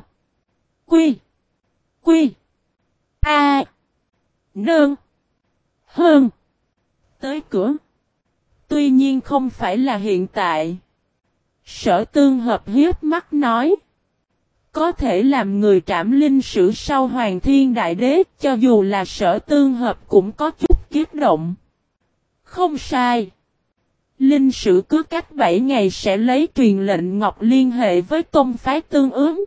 Quy. Quy. A. Nơn. Hơn. Tới cửa. Tuy nhiên không phải là hiện tại. Sở tương hợp hiếp mắt nói. Có thể làm người trảm linh sử sau hoàng thiên đại đế, cho dù là sở tương hợp cũng có chút kiếp động. Không sai. Linh sử cứ cách 7 ngày sẽ lấy truyền lệnh ngọc liên hệ với công phái tương ứng.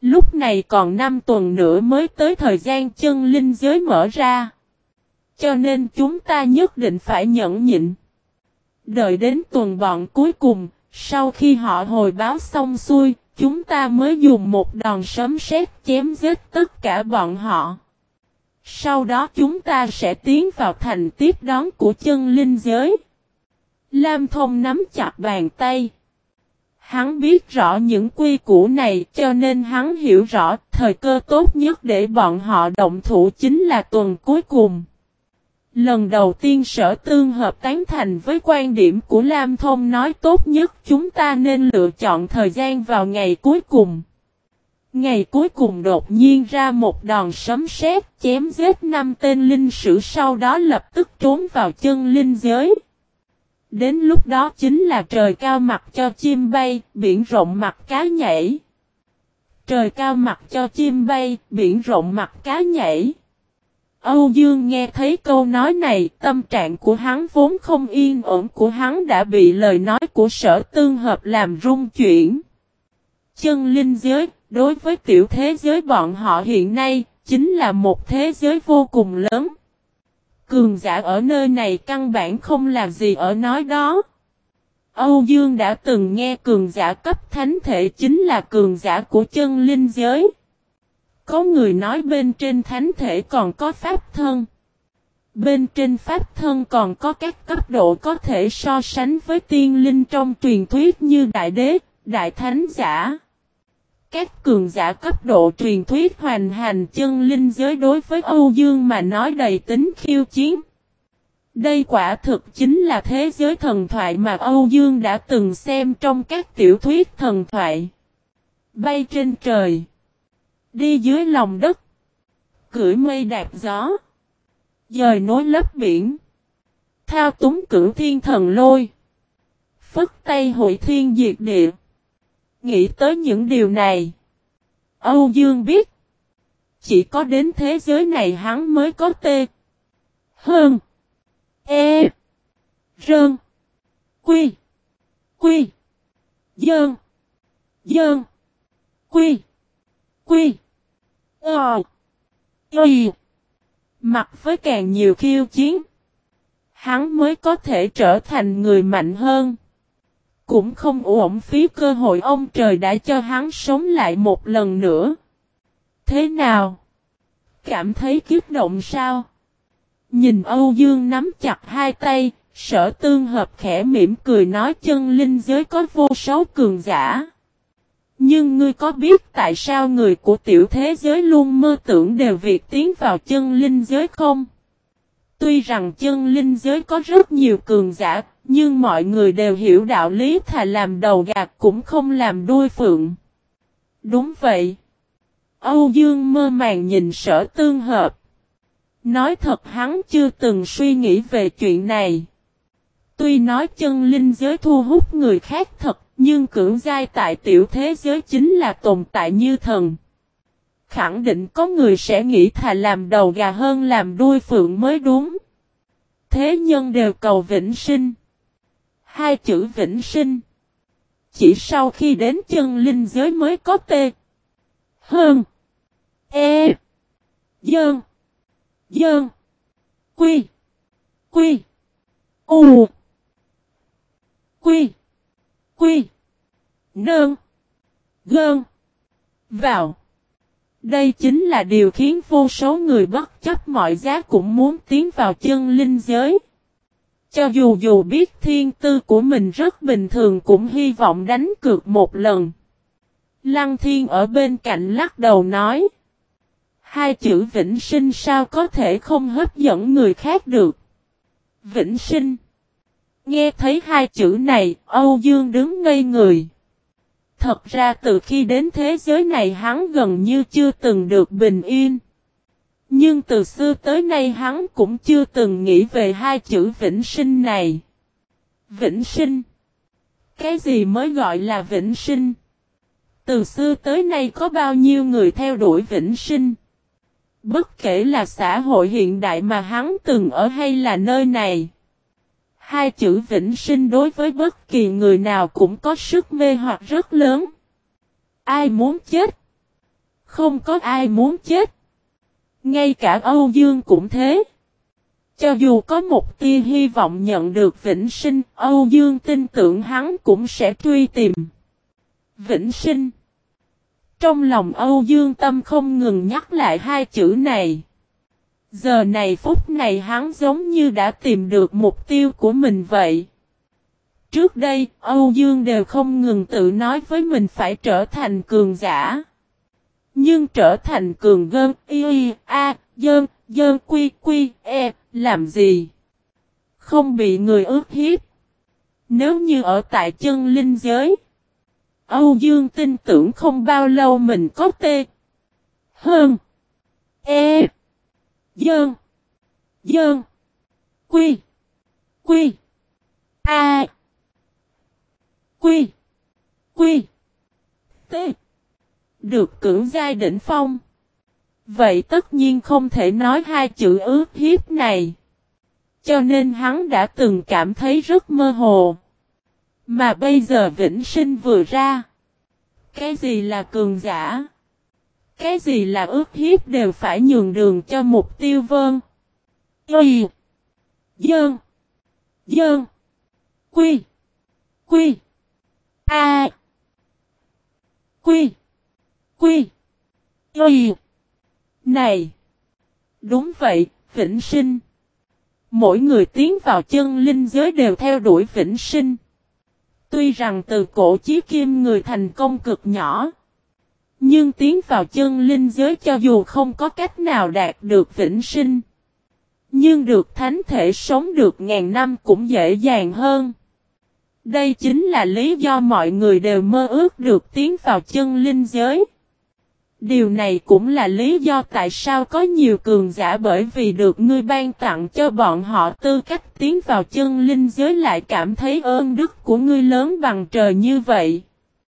Lúc này còn 5 tuần nữa mới tới thời gian chân linh giới mở ra. Cho nên chúng ta nhất định phải nhẫn nhịn. Đợi đến tuần bọn cuối cùng, sau khi họ hồi báo xong xuôi, chúng ta mới dùng một đòn sấm sét chém giết tất cả bọn họ. Sau đó chúng ta sẽ tiến vào thành tiếp đón của chân linh giới. Lam Thông nắm chặt bàn tay. Hắn biết rõ những quy củ này cho nên hắn hiểu rõ thời cơ tốt nhất để bọn họ động thủ chính là tuần cuối cùng. Lần đầu tiên sở tương hợp tán thành với quan điểm của Lam Thông nói tốt nhất chúng ta nên lựa chọn thời gian vào ngày cuối cùng. Ngày cuối cùng đột nhiên ra một đòn sấm sét chém giết năm tên linh sử sau đó lập tức trốn vào chân linh giới. Đến lúc đó chính là trời cao mặt cho chim bay, biển rộng mặt cá nhảy. Trời cao mặt cho chim bay, biển rộng mặt cá nhảy. Âu Dương nghe thấy câu nói này, tâm trạng của hắn vốn không yên ổn của hắn đã bị lời nói của sở tương hợp làm rung chuyển. Chân linh giới, đối với tiểu thế giới bọn họ hiện nay, chính là một thế giới vô cùng lớn. Cường giả ở nơi này căn bản không làm gì ở nói đó. Âu Dương đã từng nghe cường giả cấp thánh thể chính là cường giả của chân linh giới. Có người nói bên trên thánh thể còn có pháp thân. Bên trên pháp thân còn có các cấp độ có thể so sánh với tiên linh trong truyền thuyết như đại đế, đại thánh giả. Các cường giả cấp độ truyền thuyết hoàn hành chân linh giới đối với Âu Dương mà nói đầy tính khiêu chiến. Đây quả thực chính là thế giới thần thoại mà Âu Dương đã từng xem trong các tiểu thuyết thần thoại. Bay trên trời. Đi dưới lòng đất. Cưỡi mây đạp gió. Dời nối lấp biển. Thao túng cửu thiên thần lôi. Phất tay hội thiên diệt địa. Nghĩ tới những điều này. Âu Dương biết. Chỉ có đến thế giới này hắn mới có tê. Hơn. E. Rơn. Quy. Quy. Dơn. Dơn. Quy. Quy. Ờ. Y. Mặt với càng nhiều khiêu chiến. Hắn mới có thể trở thành người mạnh hơn. Cũng không uổng phí cơ hội ông trời đã cho hắn sống lại một lần nữa. Thế nào? Cảm thấy kiếp động sao? Nhìn Âu Dương nắm chặt hai tay, sở tương hợp khẽ mỉm cười nói chân linh giới có vô số cường giả. Nhưng ngươi có biết tại sao người của tiểu thế giới luôn mơ tưởng đều việc tiến vào chân linh giới không? Tuy rằng chân linh giới có rất nhiều cường giả, nhưng mọi người đều hiểu đạo lý thà làm đầu gạt cũng không làm đuôi phượng. Đúng vậy. Âu Dương mơ màng nhìn sở tương hợp. Nói thật hắn chưa từng suy nghĩ về chuyện này. Tuy nói chân linh giới thu hút người khác thật, nhưng cưỡng giai tại tiểu thế giới chính là tồn tại như thần. Khẳng định có người sẽ nghĩ thà làm đầu gà hơn làm đuôi phượng mới đúng. Thế nhân đều cầu vĩnh sinh. Hai chữ vĩnh sinh. Chỉ sau khi đến chân linh giới mới có tê. Hơn. E. Dơn. Dơn. Quy. Quy. U. Quy. Quy. Nơn. Gơn. Vào. Đây chính là điều khiến vô số người bất chấp mọi giá cũng muốn tiến vào chân linh giới. Cho dù dù biết thiên tư của mình rất bình thường cũng hy vọng đánh cược một lần. Lăng thiên ở bên cạnh lắc đầu nói. Hai chữ vĩnh sinh sao có thể không hấp dẫn người khác được. Vĩnh sinh. Nghe thấy hai chữ này, Âu Dương đứng ngây người. Thật ra từ khi đến thế giới này hắn gần như chưa từng được bình yên. Nhưng từ xưa tới nay hắn cũng chưa từng nghĩ về hai chữ vĩnh sinh này. Vĩnh sinh. Cái gì mới gọi là vĩnh sinh? Từ xưa tới nay có bao nhiêu người theo đuổi vĩnh sinh? Bất kể là xã hội hiện đại mà hắn từng ở hay là nơi này. Hai chữ vĩnh sinh đối với bất kỳ người nào cũng có sức mê hoặc rất lớn. Ai muốn chết? Không có ai muốn chết. Ngay cả Âu Dương cũng thế. Cho dù có một tia hy vọng nhận được vĩnh sinh, Âu Dương tin tưởng hắn cũng sẽ truy tìm. Vĩnh sinh. Trong lòng Âu Dương Tâm không ngừng nhắc lại hai chữ này. Giờ này phút này hắn giống như đã tìm được mục tiêu của mình vậy. Trước đây, Âu Dương đều không ngừng tự nói với mình phải trở thành cường giả. Nhưng trở thành cường gơn, y, y a, dơn, dơn quy quy, e, làm gì? Không bị người ước hiếp. Nếu như ở tại chân linh giới, Âu Dương tin tưởng không bao lâu mình có tê. Hơn. E. Dơn. Dơn. Quy. Quy. A. Quy. Quy. T. Được cưỡng giai đỉnh phong. Vậy tất nhiên không thể nói hai chữ ước hiếp này. Cho nên hắn đã từng cảm thấy rất mơ hồ. Mà bây giờ vĩnh sinh vừa ra. Cái gì là cường giả? Cái gì là ước hiếp đều phải nhường đường cho mục tiêu vâng. vơn. Y. Dơn. Dơn. Quy. Quy. A. Quy. Quy. Y. Này. Đúng vậy, vĩnh sinh. Mỗi người tiến vào chân linh giới đều theo đuổi vĩnh sinh. Tuy rằng từ cổ chí kim người thành công cực nhỏ. Nhưng tiến vào chân linh giới cho dù không có cách nào đạt được vĩnh sinh. Nhưng được thánh thể sống được ngàn năm cũng dễ dàng hơn. Đây chính là lý do mọi người đều mơ ước được tiến vào chân linh giới. Điều này cũng là lý do tại sao có nhiều cường giả bởi vì được ngươi ban tặng cho bọn họ tư cách tiến vào chân linh giới lại cảm thấy ơn đức của ngươi lớn bằng trời như vậy.